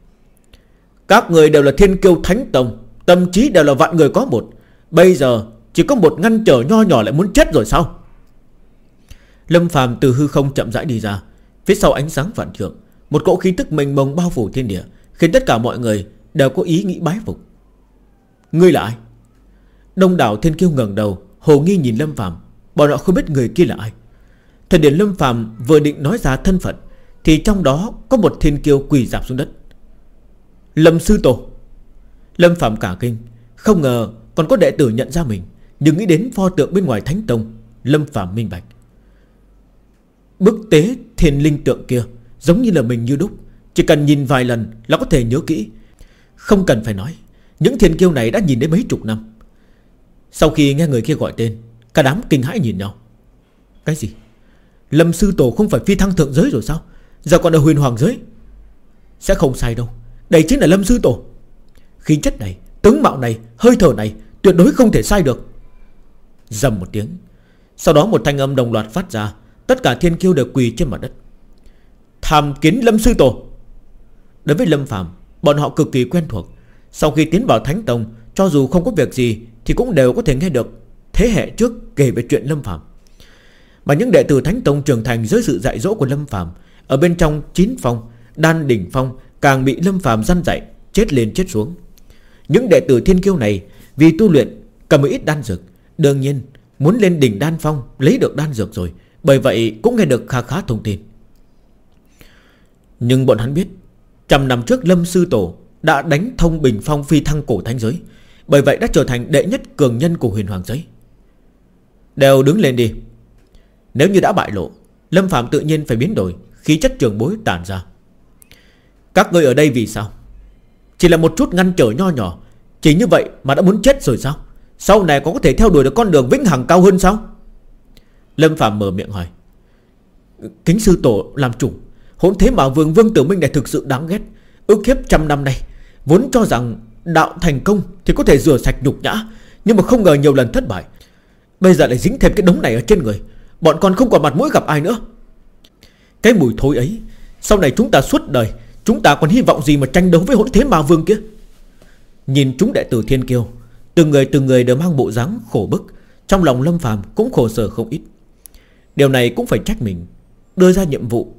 A: Các người đều là thiên kiêu thánh tông Tâm trí đều là vạn người có một. Bây giờ, chỉ có một ngăn trở nho nhỏ lại muốn chết rồi sao? Lâm phàm từ hư không chậm rãi đi ra. Phía sau ánh sáng vạn trượng, Một cỗ khí tức mênh mông bao phủ thiên địa, Khiến tất cả mọi người đều có ý nghĩ bái phục. Ngươi là ai? Đông đảo thiên kiêu ngẩng đầu, Hồ nghi nhìn Lâm phàm. Bọn họ không biết người kia là ai. Thời điểm Lâm phàm vừa định nói ra thân phận, Thì trong đó có một thiên kiêu quỳ dạp xuống đất. Lâm sư tổ. Lâm Phạm cả kinh. Không ngờ còn có đệ tử nhận ra mình, Nhưng nghĩ đến pho tượng bên ngoài thánh tông, Lâm Phạm minh bạch. Bức tế thiên linh tượng kia Giống như là mình như đúc, Chỉ cần nhìn vài lần là có thể nhớ kỹ. Không cần phải nói, Những thiên kiêu này đã nhìn đến mấy chục năm. Sau khi nghe người kia gọi tên, Cả đám kinh hãi nhìn nhau. Cái gì? Lâm sư tổ không phải phi thăng thượng giới rồi sao? Giờ còn ở huyền hoàng giới? Sẽ không sai đâu. Đây chính là lâm sư tổ. Khí chất này, Tướng mạo này, Hơi thở này Tuyệt đối không thể sai được. Dầm một tiếng. Sau đó một thanh âm đồng loạt phát ra, Tất cả thiên kiêu đều quỳ trên mặt đất. Tham kiến Lâm Sư Tổ. Đối với Lâm Phạm Bọn họ cực kỳ quen thuộc. Sau khi tiến vào Thánh Tông, Cho dù không có việc gì Thì cũng đều có thể nghe được Thế hệ trước kể về chuyện Lâm Phạm Mà những đệ tử Thánh Tông trưởng thành dưới sự dạy dỗ của Lâm Phạm Ở bên trong chín phong Đan đỉnh phong Càng bị Lâm Phạm dăn dạy, Chết lên chết xuống. Những đệ tử thiên kiêu này, Vì tu luyện, cầm một ít đan dược. Đương nhiên, muốn lên đỉnh đan phong, Lấy được đan dược rồi, bởi vậy cũng nghe được khá khá thông tin. Nhưng bọn hắn biết, Trăm năm trước Lâm Sư Tổ Đã đánh thông bình phong phi thăng cổ thánh giới, Bởi vậy đã trở thành đệ nhất cường nhân của huyền hoàng giới. Đều đứng lên đi. Nếu như đã bại lộ, Lâm Phạm tự nhiên phải biến đổi, Khí chất trường bối tàn ra. Các ngươi ở đây vì sao? Chỉ là một chút ngăn trở nho nhỏ. Chỉ như vậy mà đã muốn chết rồi sao? Sau này có có thể theo đuổi được con đường vĩnh hằng cao hơn sao? Lâm Phạm mở miệng hỏi. Kính sư tổ làm chủ, Hỗn thế mà vương vương tử minh này thực sự đáng ghét. Ước hiếp trăm năm nay, Vốn cho rằng đạo thành công Thì có thể rửa sạch nhục nhã, Nhưng mà không ngờ nhiều lần thất bại. Bây giờ lại dính thêm cái đống này ở trên người, Bọn con không còn mặt mũi gặp ai nữa. Cái mùi thối ấy, Sau này chúng ta suốt đời Chúng ta còn hy vọng gì mà tranh đấu với hỗn thế ma vương kia? Nhìn chúng đệ tử thiên kiêu, Từng người từng người đều mang bộ dáng khổ bức, Trong lòng Lâm phàm cũng khổ sở không ít. Điều này cũng phải trách mình, Đưa ra nhiệm vụ,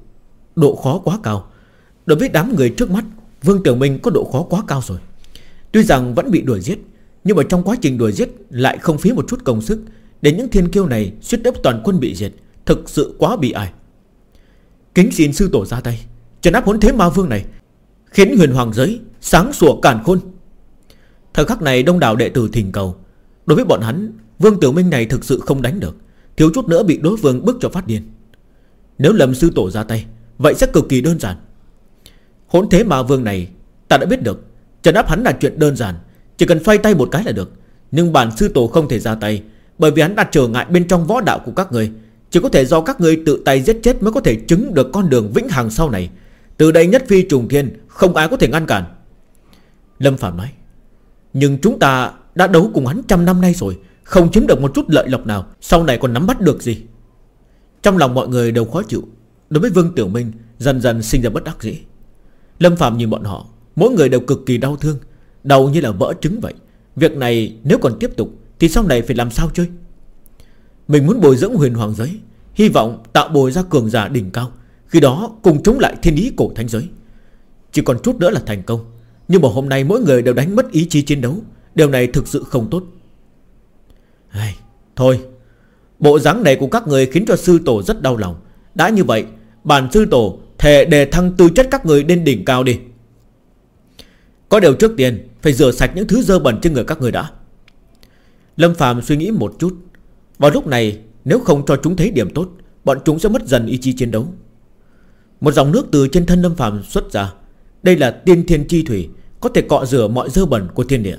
A: Độ khó quá cao. Đối với đám người trước mắt, Vương Tiểu Minh có độ khó quá cao rồi. Tuy rằng vẫn bị đuổi giết, Nhưng mà trong quá trình đuổi giết Lại không phí một chút công sức, Để những thiên kiêu này suýt đếp toàn quân bị diệt, Thực sự quá bị ai. Kính xin sư tổ ra tay. Trần áp hỗn thế ma vương này, Khiến huyền hoàng giới sáng sủa cản khôn. Thời khắc này đông đảo đệ tử thỉnh cầu, Đối với bọn hắn, Vương Tiểu Minh này thực sự không đánh được, Thiếu chút nữa bị đối phương bức cho phát điên. Nếu lầm sư tổ ra tay, Vậy sẽ cực kỳ đơn giản. Hỗn thế ma vương này, Ta đã biết được Trần áp hắn là chuyện đơn giản, Chỉ cần phay tay một cái là được. Nhưng bản sư tổ không thể ra tay, Bởi vì hắn đặt trở ngại bên trong võ đạo của các người, Chỉ có thể do các người tự tay giết chết Mới có thể chứng được con đường vĩnh hằng sau này. Từ đây nhất phi trùng thiên, Không ai có thể ngăn cản. Lâm Phạm nói, Nhưng chúng ta Đã đấu cùng hắn trăm năm nay rồi, Không chiếm được một chút lợi lộc nào, Sau này còn nắm bắt được gì? Trong lòng mọi người đều khó chịu, Đối với Vương Tiểu Minh Dần dần sinh ra bất đắc dĩ. Lâm Phạm nhìn bọn họ, Mỗi người đều cực kỳ đau thương Đầu như là vỡ trứng vậy. Việc này nếu còn tiếp tục Thì sau này phải làm sao chơi? Mình muốn bồi dưỡng huyền hoàng giới, Hy vọng tạo bồi ra cường giả đỉnh cao khi đó cùng chống lại thiên ý cổ thánh giới. Chỉ còn chút nữa là thành công. Nhưng mà hôm nay mỗi người đều đánh mất ý chí chiến đấu. Điều này thực sự không tốt. Ai, Thôi. Bộ dáng này của các người khiến cho sư tổ rất đau lòng. Đã như vậy Bản sư tổ thề đề thăng tư chất các người lên đỉnh cao đi. Có điều trước tiên Phải rửa sạch những thứ dơ bẩn trên người các người đã. Lâm Phạm suy nghĩ một chút. Vào lúc này nếu không cho chúng thấy điểm tốt Bọn chúng sẽ mất dần ý chí chiến đấu. Một dòng nước từ trên thân Lâm Phạm xuất ra. Đây là tiên thiên chi thủy, Có thể cọ rửa mọi dơ bẩn của thiên địa.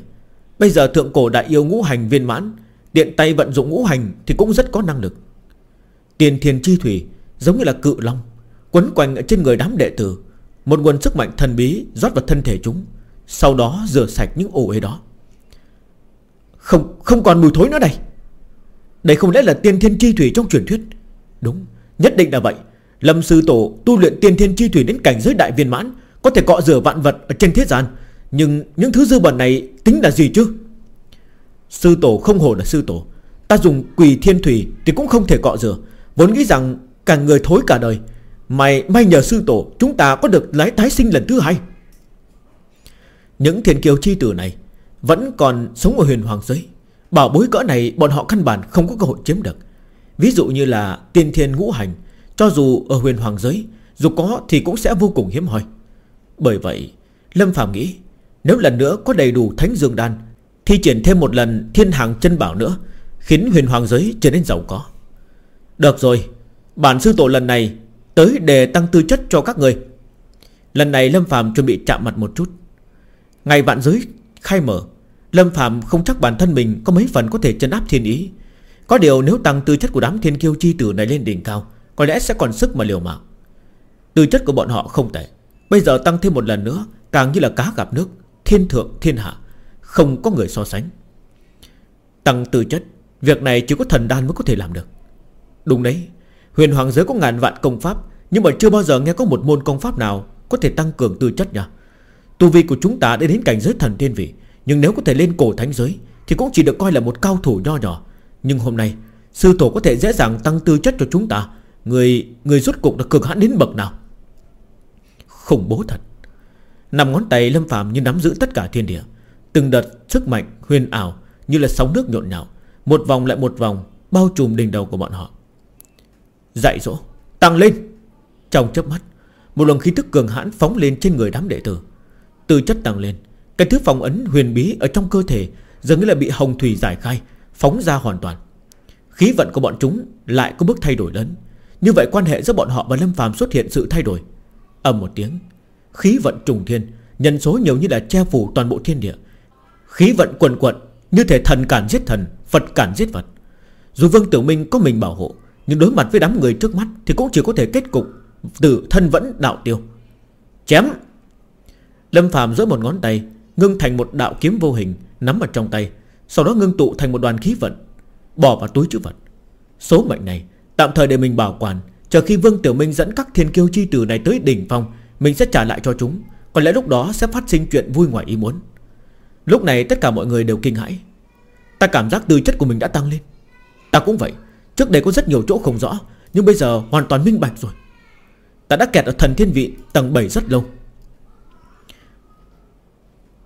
A: Bây giờ thượng cổ đại yêu ngũ hành viên mãn Điện tay vận dụng ngũ hành Thì cũng rất có năng lực. Tiên thiên chi thủy giống như là cự long, Quấn quanh ở trên người đám đệ tử, Một nguồn sức mạnh thần bí rót vào thân thể chúng, Sau đó rửa sạch những ổ ế đó. Không không còn mùi thối nữa này đây không lẽ là tiên thiên chi thủy trong truyền thuyết? Đúng, Nhất định là vậy. Lâm sư tổ tu luyện tiên thiên chi thủy đến cảnh giới đại viên mãn, Có thể cọ rửa vạn vật ở trên thế gian. Nhưng những thứ dư bẩn này tính là gì chứ? Sư tổ không hổ là sư tổ. Ta dùng quỳ thiên thủy Thì cũng không thể cọ rửa. Vốn nghĩ rằng cả người thối cả đời. Mày may nhờ sư tổ Chúng ta có được lái tái sinh lần thứ hai. Những thiên kiều chi tử này Vẫn còn sống ở huyền hoàng giới. Bảo bối cỡ này bọn họ căn bản không có cơ hội chiếm được. Ví dụ như là tiên thiên ngũ hành cho dù ở huyền hoàng giới, Dù có thì cũng sẽ vô cùng hiếm hoi. Bởi vậy, Lâm Phạm nghĩ, Nếu lần nữa có đầy đủ thánh dương đan, Thi triển thêm một lần thiên hàng chân bảo nữa, Khiến huyền hoàng giới trở nên giàu có. Được rồi, Bản sư tổ lần này Tới để tăng tư chất cho các người. Lần này Lâm Phạm chuẩn bị chạm mặt một chút. Ngày vạn giới khai mở, Lâm Phạm không chắc bản thân mình Có mấy phần có thể chân áp thiên ý. Có điều nếu tăng tư chất của đám thiên kiêu chi tử này lên đỉnh cao có lẽ sẽ còn sức mà liều mạng. Tư chất của bọn họ không tệ. Bây giờ tăng thêm một lần nữa, Càng như là cá gặp nước. Thiên thượng, thiên hạ, Không có người so sánh. Tăng tư chất, Việc này chỉ có thần đan mới có thể làm được. Đúng đấy, Huyền hoàng giới có ngàn vạn công pháp, Nhưng mà chưa bao giờ nghe có một môn công pháp nào Có thể tăng cường tư chất nha. Tu vi của chúng ta đã đến cảnh giới thần tiên vị, nhưng nếu có thể lên cổ thánh giới, Thì cũng chỉ được coi là một cao thủ nho nhỏ. Nhưng hôm nay, Sư tổ có thể dễ dàng tăng tư chất cho chúng ta. Người người rốt cục là cực hãn đến bậc nào? Khủng bố thật. Nằm ngón tay lâm phàm như nắm giữ tất cả thiên địa, Từng đợt sức mạnh, huyền ảo Như là sóng nước nhộn nhạo, Một vòng lại một vòng Bao trùm đỉnh đầu của bọn họ. Dạy dỗ, Tăng lên. Trong chớp mắt, Một luồng khí tức cường hãn phóng lên trên người đám đệ tử. Tư chất tăng lên, cái thứ phòng ấn huyền bí ở trong cơ thể Dường như là bị hồng thủy giải khai, Phóng ra hoàn toàn. Khí vận của bọn chúng lại có bước thay đổi lớn. Như vậy quan hệ giữa bọn họ và Lâm phàm xuất hiện sự thay đổi. Ầm một tiếng Khí vận trùng thiên Nhân số nhiều như là che phủ toàn bộ thiên địa. Khí vận quần quật, Như thể thần cản giết thần Phật cản giết Phật. Dù Vương Tiểu Minh có mình bảo hộ Nhưng đối mặt với đám người trước mắt Thì cũng chỉ có thể kết cục Từ thân vẫn đạo tiêu. Chém! Lâm phàm giơ một ngón tay Ngưng thành một đạo kiếm vô hình Nắm ở trong tay Sau đó ngưng tụ thành một đoàn khí vận Bỏ vào túi trữ vật. Số mệnh này tạm thời để mình bảo quản. Chờ khi Vương Tiểu Minh dẫn các thiên kiêu chi tử này tới đỉnh phong, Mình sẽ trả lại cho chúng. Có lẽ lúc đó sẽ phát sinh chuyện vui ngoài ý muốn. Lúc này tất cả mọi người đều kinh hãi. Ta cảm giác tư chất của mình đã tăng lên. Ta cũng vậy. Trước đây có rất nhiều chỗ không rõ, Nhưng bây giờ hoàn toàn minh bạch rồi. Ta đã kẹt ở thần thiên vị tầng 7 rất lâu.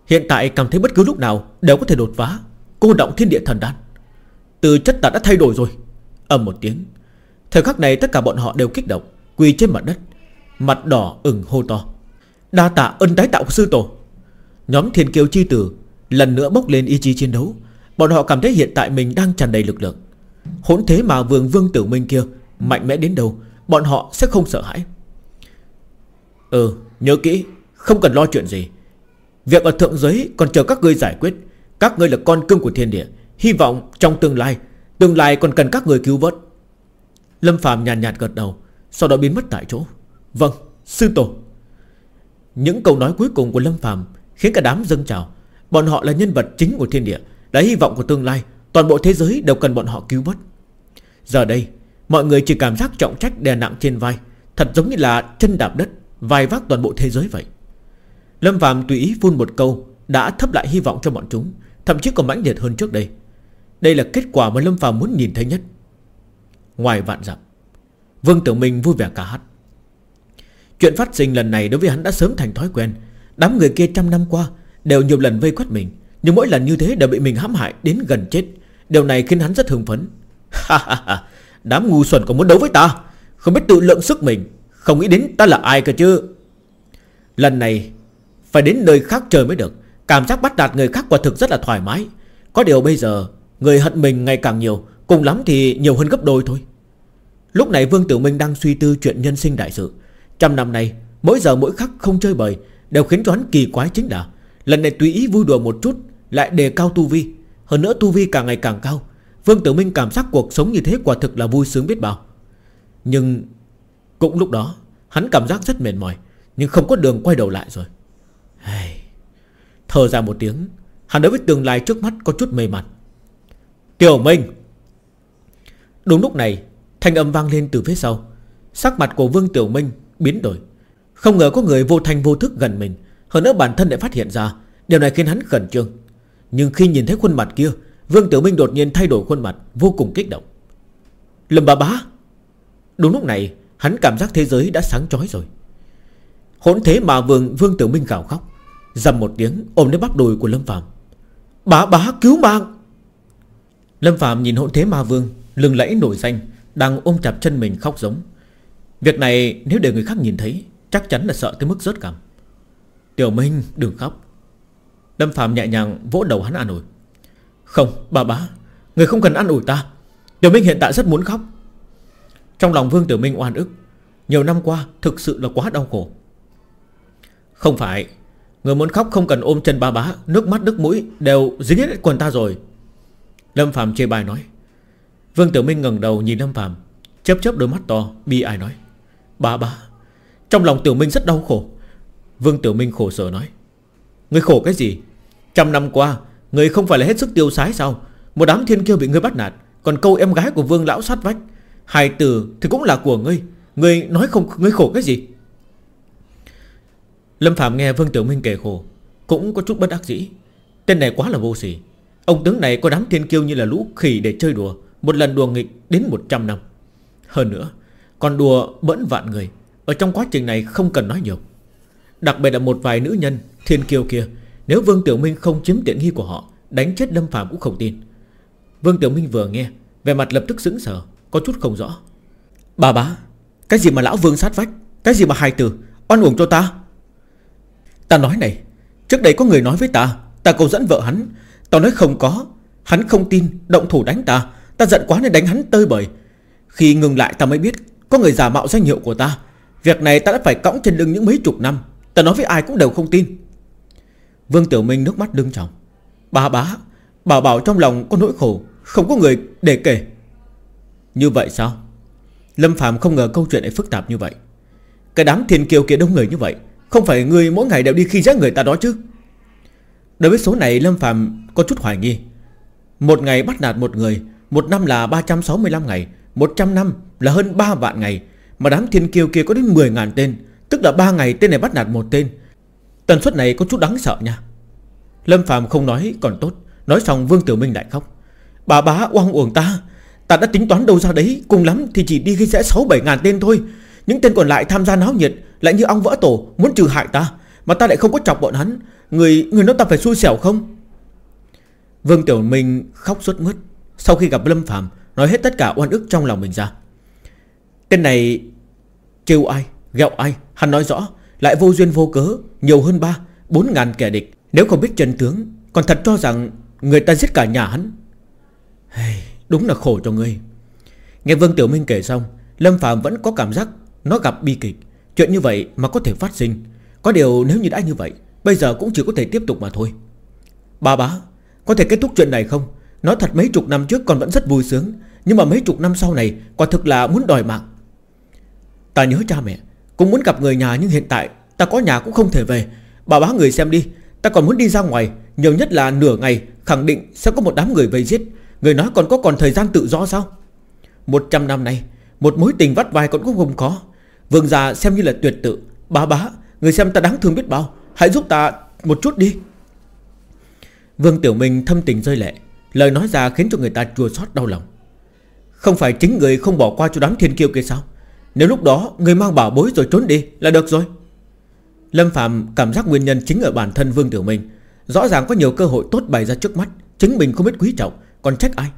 A: Hiện tại cảm thấy bất cứ lúc nào Đều có thể đột phá. Cô động thiên địa thần đan. Từ chất ta đã thay đổi rồi. Ầm một tiếng. Thời khắc này tất cả bọn họ đều kích động, Quỳ trên mặt đất, Mặt đỏ ửng hô to. Đa tạ ân tái tạo của sư tổ. Nhóm thiên kiều chi tử Lần nữa bốc lên ý chí chiến đấu. Bọn họ cảm thấy hiện tại mình đang tràn đầy lực lượng. Hỗn thế mà vương vương tử minh kia Mạnh mẽ đến đâu, Bọn họ sẽ không sợ hãi. Ừ nhớ kỹ, Không cần lo chuyện gì. Việc ở thượng giới còn chờ các ngươi giải quyết. Các ngươi là con cưng của thiên địa, Hy vọng trong tương lai Tương lai còn cần các người cứu vớt. Lâm Phạm nhàn nhạt, nhạt gật đầu Sau đó biến mất tại chỗ. Vâng, sư tổ. Những câu nói cuối cùng của Lâm Phạm Khiến cả đám dâng trào. Bọn họ là nhân vật chính của thiên địa Là hy vọng của tương lai. Toàn bộ thế giới đều cần bọn họ cứu vớt. Giờ đây Mọi người chỉ cảm giác trọng trách đè nặng trên vai Thật giống như là chân đạp đất Vai vác toàn bộ thế giới vậy. Lâm Phạm tùy ý phun một câu Đã thấp lại hy vọng cho bọn chúng Thậm chí còn mãnh liệt hơn trước đây. Đây là kết quả mà Lâm Phạm muốn nhìn thấy nhất. Ngoài vạn dặm. Vương Tử Minh vui vẻ cả hát. Chuyện phát sinh lần này đối với hắn đã sớm thành thói quen. Đám người kia trăm năm qua Đều nhiều lần vây quét mình, Nhưng mỗi lần như thế đều bị mình hãm hại đến gần chết. Điều này khiến hắn rất hưng phấn. Đám ngu xuẩn còn muốn đấu với ta? Không biết tự lượng sức mình, Không nghĩ đến ta là ai cơ chứ? Lần này Phải đến nơi khác chơi mới được. Cảm giác bắt đạt người khác quả thực rất là thoải mái. Có điều bây giờ, Người hận mình ngày càng nhiều Cùng lắm thì nhiều hơn gấp đôi thôi. Lúc này Vương Tử Minh đang suy tư chuyện nhân sinh đại sự. Trăm năm nay, Mỗi giờ mỗi khắc không chơi bời Đều khiến cho hắn kỳ quái chính là Lần này tùy ý vui đùa một chút Lại đề cao tu vi. Hơn nữa tu vi càng ngày càng cao, Vương Tử Minh cảm giác cuộc sống như thế quả thực là vui sướng biết bao. Nhưng Cũng lúc đó, Hắn cảm giác rất mệt mỏi, Nhưng không có đường quay đầu lại rồi. Hey. Thở ra một tiếng, Hắn đối với tương lai trước mắt có chút mê mặt Tiểu Minh! Đúng lúc này, Thanh âm vang lên từ phía sau. Sắc mặt của Vương Tiểu Minh biến đổi. Không ngờ có người vô thành vô thức gần mình. Hơn nữa bản thân lại phát hiện ra, Điều này khiến hắn khẩn trương. Nhưng khi nhìn thấy khuôn mặt kia, Vương Tiểu Minh đột nhiên thay đổi khuôn mặt, Vô cùng kích động. Lâm bà bá! Đúng lúc này, hắn cảm giác thế giới đã sáng chói rồi. Hỗn thế mà vương Vương Tiểu Minh gào khóc. Dầm một tiếng, ôm lấy bắp đùi của Lâm Phạm Bá bá cứu mạng! Lâm Phạm nhìn hỗn thế ma vương Lưng lẫy nổi xanh Đang ôm chặt chân mình khóc giống. Việc này nếu để người khác nhìn thấy, Chắc chắn là sợ tới mức rớt cảm. Tiểu Minh, đừng khóc. Lâm Phạm nhẹ nhàng vỗ đầu hắn an ủi. Không, bà bá, Người không cần ăn ủi ta. Tiểu Minh hiện tại rất muốn khóc. Trong lòng Vương Tiểu Minh oan ức, Nhiều năm qua thực sự là quá đau khổ. Không phải, Người muốn khóc không cần ôm chân ba bá, Nước mắt nước mũi đều dính hết quần ta rồi. Lâm Phạm chê bài nói. Vương Tiểu Minh ngẩng đầu nhìn Lâm Phạm Chớp chớp đôi mắt to, Bi ai nói, Ba ba, Trong lòng Tiểu Minh rất đau khổ. Vương Tiểu Minh khổ sở nói Người khổ cái gì? Trăm năm qua Người không phải là hết sức tiêu sái sao? Một đám thiên kiêu bị ngươi bắt nạt, Còn câu em gái của Vương Lão sát vách. Hài tử thì cũng là của ngươi Ngươi nói không, ngươi khổ cái gì? Lâm Phạm nghe Vương Tiểu Minh kể khổ, Cũng có chút bất đắc dĩ. Tên này quá là vô sỉ. Ông tướng này có đám thiên kiêu như là lũ khỉ để chơi đùa. Một lần đùa nghịch đến 100 năm. Hơn nữa Còn đùa bẫn vạn người, Ở trong quá trình này không cần nói nhiều. Đặc biệt là một vài nữ nhân thiên kiêu kia, Nếu Vương Tiểu Minh không chiếm tiện nghi của họ, Đánh chết Lâm Phạm cũng không tin. Vương Tiểu Minh vừa nghe Về mặt lập tức sững sờ, Có chút không rõ. Bà bá, Cái gì mà lão Vương sát vách, Cái gì mà hài tử, Oan uổng cho ta? Ta nói này, Trước đây có người nói với ta Ta cầu dẫn vợ hắn Tao nói không có, Hắn không tin, Động thủ đánh ta. Ta giận quá nên đánh hắn tơi bời. Khi ngừng lại ta mới biết Có người giả mạo danh hiệu của ta. Việc này ta đã phải cõng trên lưng những mấy chục năm. Ta nói với ai cũng đều không tin. Vương Tiểu Minh nước mắt đương trọng Bà bá Bảo bảo trong lòng có nỗi khổ, Không có người để kể. Như vậy sao? Lâm Phạm không ngờ câu chuyện lại phức tạp như vậy. Cái đám thiên kiều kia đông người như vậy, Không phải người mỗi ngày đều đi khi dễ người ta đó chứ? Đối với số này, Lâm Phạm có chút hoài nghi. Một ngày bắt nạt một người một năm là 365 ngày 100 năm là hơn 3 vạn ngày. Mà đám thiên kiêu kia có đến 10.000 tên, Tức là 3 ngày tên này bắt nạt một tên. Tần suất này có chút đáng sợ nha. Lâm Phạm không nói còn tốt, Nói xong Vương Tiểu Minh lại khóc. Bà bá oan uổng ta Ta đã tính toán đâu ra đấy, Cùng lắm thì chỉ đi ghi rẽ 6-7 ngàn tên thôi. Những tên còn lại tham gia náo nhiệt, Lại như ong vỡ tổ, Muốn trừ hại ta, Mà ta lại không có chọc bọn hắn. Người người nói ta phải xui xẻo không? Vương Tiểu Minh khóc suốt mướt. Sau khi gặp Lâm Phạm Nói hết tất cả oan ức trong lòng mình ra. Tên này Trêu ai, gẹo ai Hắn nói rõ Lại vô duyên vô cớ Nhiều hơn 3, 4 ngàn kẻ địch. Nếu không biết chân tướng Còn thật cho rằng Người ta giết cả nhà hắn. Hey, Đúng là khổ cho ngươi. Nghe Vương Tiểu Minh kể xong Lâm Phạm vẫn có cảm giác Nó gặp bi kịch. Chuyện như vậy mà có thể phát sinh. Có điều nếu như đã như vậy Bây giờ cũng chỉ có thể tiếp tục mà thôi. Ba bá Có thể kết thúc chuyện này không? Nói thật mấy chục năm trước còn vẫn rất vui sướng, Nhưng mà mấy chục năm sau này, Quả thực là muốn đòi mạng. Ta nhớ cha mẹ, Cũng muốn gặp người nhà nhưng hiện tại Ta có nhà cũng không thể về. Bà bá người xem đi, Ta còn muốn đi ra ngoài, Nhiều nhất là nửa ngày, Khẳng định sẽ có một đám người vây giết. Người nói còn có còn thời gian tự do sao? Một trăm năm nay, Một mối tình vắt vai còn cũng không có. Vương già xem như là tuyệt tự. Bá bá, Người xem ta đáng thương biết bao. Hãy giúp ta một chút đi. Vương Tiểu Minh thâm tình rơi lệ. Lời nói ra khiến cho người ta chua xót đau lòng. Không phải chính người không bỏ qua cho đám thiên kiêu kia sao? Nếu lúc đó người mang bảo bối rồi trốn đi là được rồi. Lâm Phạm cảm giác nguyên nhân chính ở bản thân Vương Tiểu Minh. Rõ ràng có nhiều cơ hội tốt bày ra trước mắt Chính mình không biết quý trọng, Còn trách ai?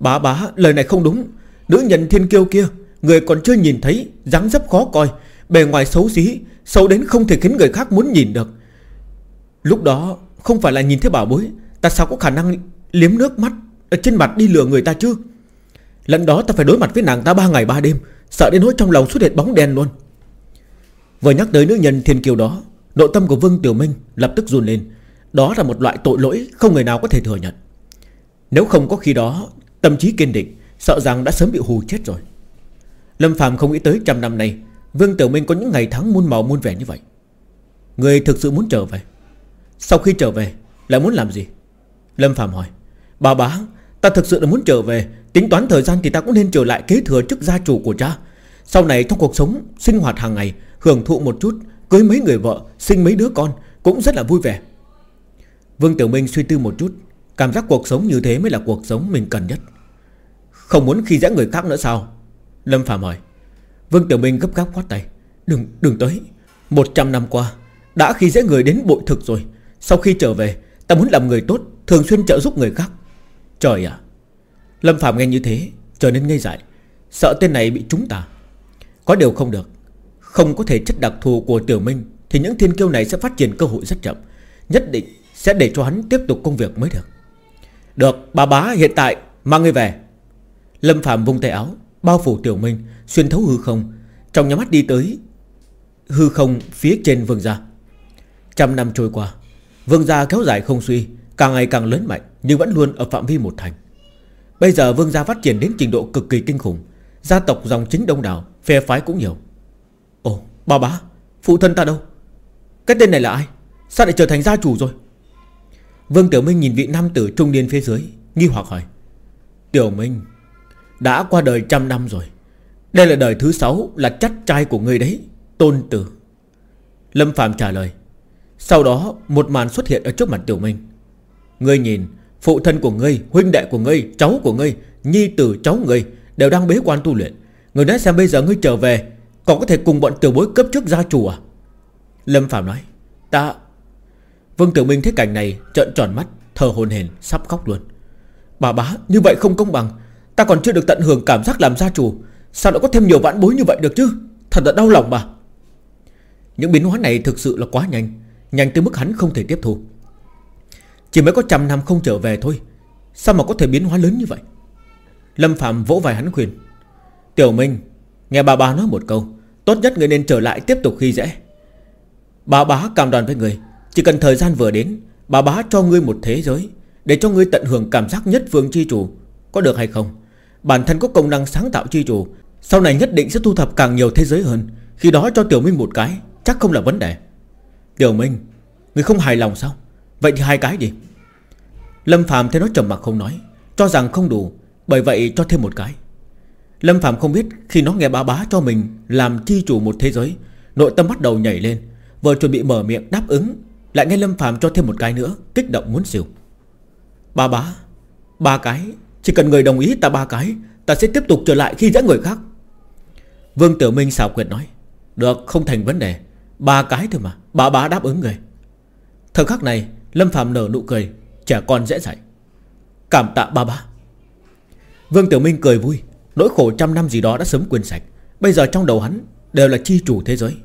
A: Bá bá, lời này không đúng. Nữ nhân thiên kiêu kia, Người còn chưa nhìn thấy, dáng dấp khó coi, Bề ngoài xấu xí, Xấu đến không thể khiến người khác muốn nhìn được. Lúc đó không phải là nhìn thấy bảo bối, Ta sao có khả năng liếm nước mắt, Ở trên mặt đi lừa người ta chứ? Lần đó ta phải đối mặt với nàng ta ba ngày ba đêm, Sợ đến nỗi trong lòng xuất hiện bóng đen luôn. Vừa nhắc tới nữ nhân thiên kiều đó, Nội tâm của Vương Tiểu Minh lập tức run lên. Đó là một loại tội lỗi không người nào có thể thừa nhận. Nếu không có khi đó, Tâm trí kiên định, Sợ rằng đã sớm bị hù chết rồi. Lâm Phạm không nghĩ tới trăm năm nay, Vương Tiểu Minh có những ngày tháng muôn màu muôn vẻ như vậy. Người thực sự muốn trở về, Sau khi trở về, Lại muốn làm gì? Lâm Phạm hỏi. Bà bá, Ta thực sự là muốn trở về. Tính toán thời gian thì ta cũng nên trở lại kế thừa chức gia chủ của cha. Sau này trong cuộc sống, Sinh hoạt hàng ngày, Hưởng thụ một chút, Cưới mấy người vợ, Sinh mấy đứa con Cũng rất là vui vẻ. Vương Tiểu Minh suy tư một chút, Cảm giác cuộc sống như thế mới là cuộc sống mình cần nhất. Không muốn khi dễ người khác nữa sao? Lâm Phạm hỏi. Vương Tiểu Minh gấp gáp khoát tay. Đừng đừng tới. Một trăm năm qua, Đã khi dễ người đến bội thực rồi. Sau khi trở về, Ta muốn làm người tốt, Thường xuyên trợ giúp người khác. Trời ạ Lâm Phạm nghe như thế, Trở nên ngây dại. Sợ tên này bị trúng ta Có điều không được. Không có thể chất đặc thù của Tiểu Minh, Thì những thiên kiêu này sẽ phát triển cơ hội rất chậm. Nhất định sẽ để cho hắn tiếp tục công việc mới được. Được, bà bá, hiện tại, Mang người về. Lâm Phạm vung tay áo, Bao phủ Tiểu Minh, Xuyên thấu hư không. Trong nhà mắt đi tới Hư không phía trên vương gia. Trăm năm trôi qua, Vương gia kéo dài không suy. Càng ngày càng lớn mạnh, Nhưng vẫn luôn ở phạm vi một thành. Bây giờ vương gia phát triển đến trình độ cực kỳ kinh khủng, Gia tộc dòng chính đông đảo, Phe phái cũng nhiều. Ồ bà bá, Phụ thân ta đâu? Cái tên này là ai? Sao lại trở thành gia chủ rồi? Vương Tiểu Minh nhìn vị nam tử trung niên phía dưới, Nghi hoặc hỏi. Tiểu Minh, Đã qua đời trăm năm rồi. Đây là đời thứ sáu, là chắc trai của người đấy, Tôn tử. Lâm Phạm trả lời. Sau đó, một màn xuất hiện ở trước mặt Tiểu Minh. Ngươi nhìn Phụ thân của ngươi, huynh đệ của ngươi, cháu của ngươi Nhi tử cháu ngươi Đều đang bế quan tu luyện. Người nói xem bây giờ ngươi trở về Còn có thể cùng bọn tiểu bối cấp trước gia chủ à? Lâm Phạm nói Ta. Vương Tiểu Minh thấy cảnh này trợn tròn mắt Thờ hồn hền sắp khóc luôn. Bà bá như vậy không công bằng. Ta còn chưa được tận hưởng cảm giác làm gia chủ Sao lại có thêm nhiều vãn bối như vậy được chứ? Thật là đau lòng mà Những biến hóa này thực sự là quá nhanh Nhanh tới mức hắn không thể tiếp thu. Chỉ mới có trăm năm không trở về thôi. Sao mà có thể biến hóa lớn như vậy? Lâm Phạm vỗ vai hắn khuyên. Tiểu Minh, Nghe bà bá nói một câu, Tốt nhất người nên trở lại tiếp tục khi dễ. Bà bá cảm đoàn với người Chỉ cần thời gian vừa đến Bà bá cho ngươi một thế giới, Để cho ngươi tận hưởng cảm giác nhất phương chi chủ. Có được hay không? Bản thân có công năng sáng tạo chi chủ, Sau này nhất định sẽ thu thập càng nhiều thế giới hơn. Khi đó cho Tiểu Minh một cái, Chắc không là vấn đề. Tiểu Minh Người không hài lòng sao? Vậy thì hai cái đi. Lâm Phạm thấy nó trầm mặc không nói, Cho rằng không đủ, Bởi vậy cho thêm một cái. Lâm Phạm không biết khi nó nghe bá bá cho mình Làm chi chủ một thế giới, Nội tâm bắt đầu nhảy lên, Vừa chuẩn bị mở miệng đáp ứng, Lại nghe Lâm Phạm cho thêm một cái nữa, Kích động muốn xỉu. Ba bá, Ba cái, Chỉ cần người đồng ý ta ba cái, Ta sẽ tiếp tục trở lại khi dễ người khác. Vương Tiểu Minh xảo quyệt nói, Được, không thành vấn đề, Ba cái thôi mà Bà bá đáp ứng người. Thời khắc này Lâm Phạm nở nụ cười Trẻ con dễ dạy. Cảm tạ ba bá. Vương Tiểu Minh cười vui Nỗi khổ trăm năm gì đó đã sớm quên sạch. Bây giờ trong đầu hắn đều là chi chủ thế giới.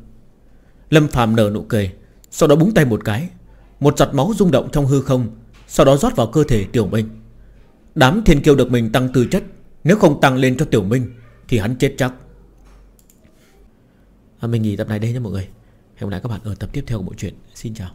A: Lâm Phạm nở nụ cười Sau đó búng tay một cái. Một giọt máu rung động trong hư không Sau đó rót vào cơ thể Tiểu Minh. Đám thiên kiêu được mình tăng tư chất Nếu không tăng lên cho Tiểu Minh Thì hắn chết chắc. À, Mình nghỉ tập này đây nha mọi người. Hẹn gặp lại các bạn ở tập tiếp theo của bộ truyện. Xin chào.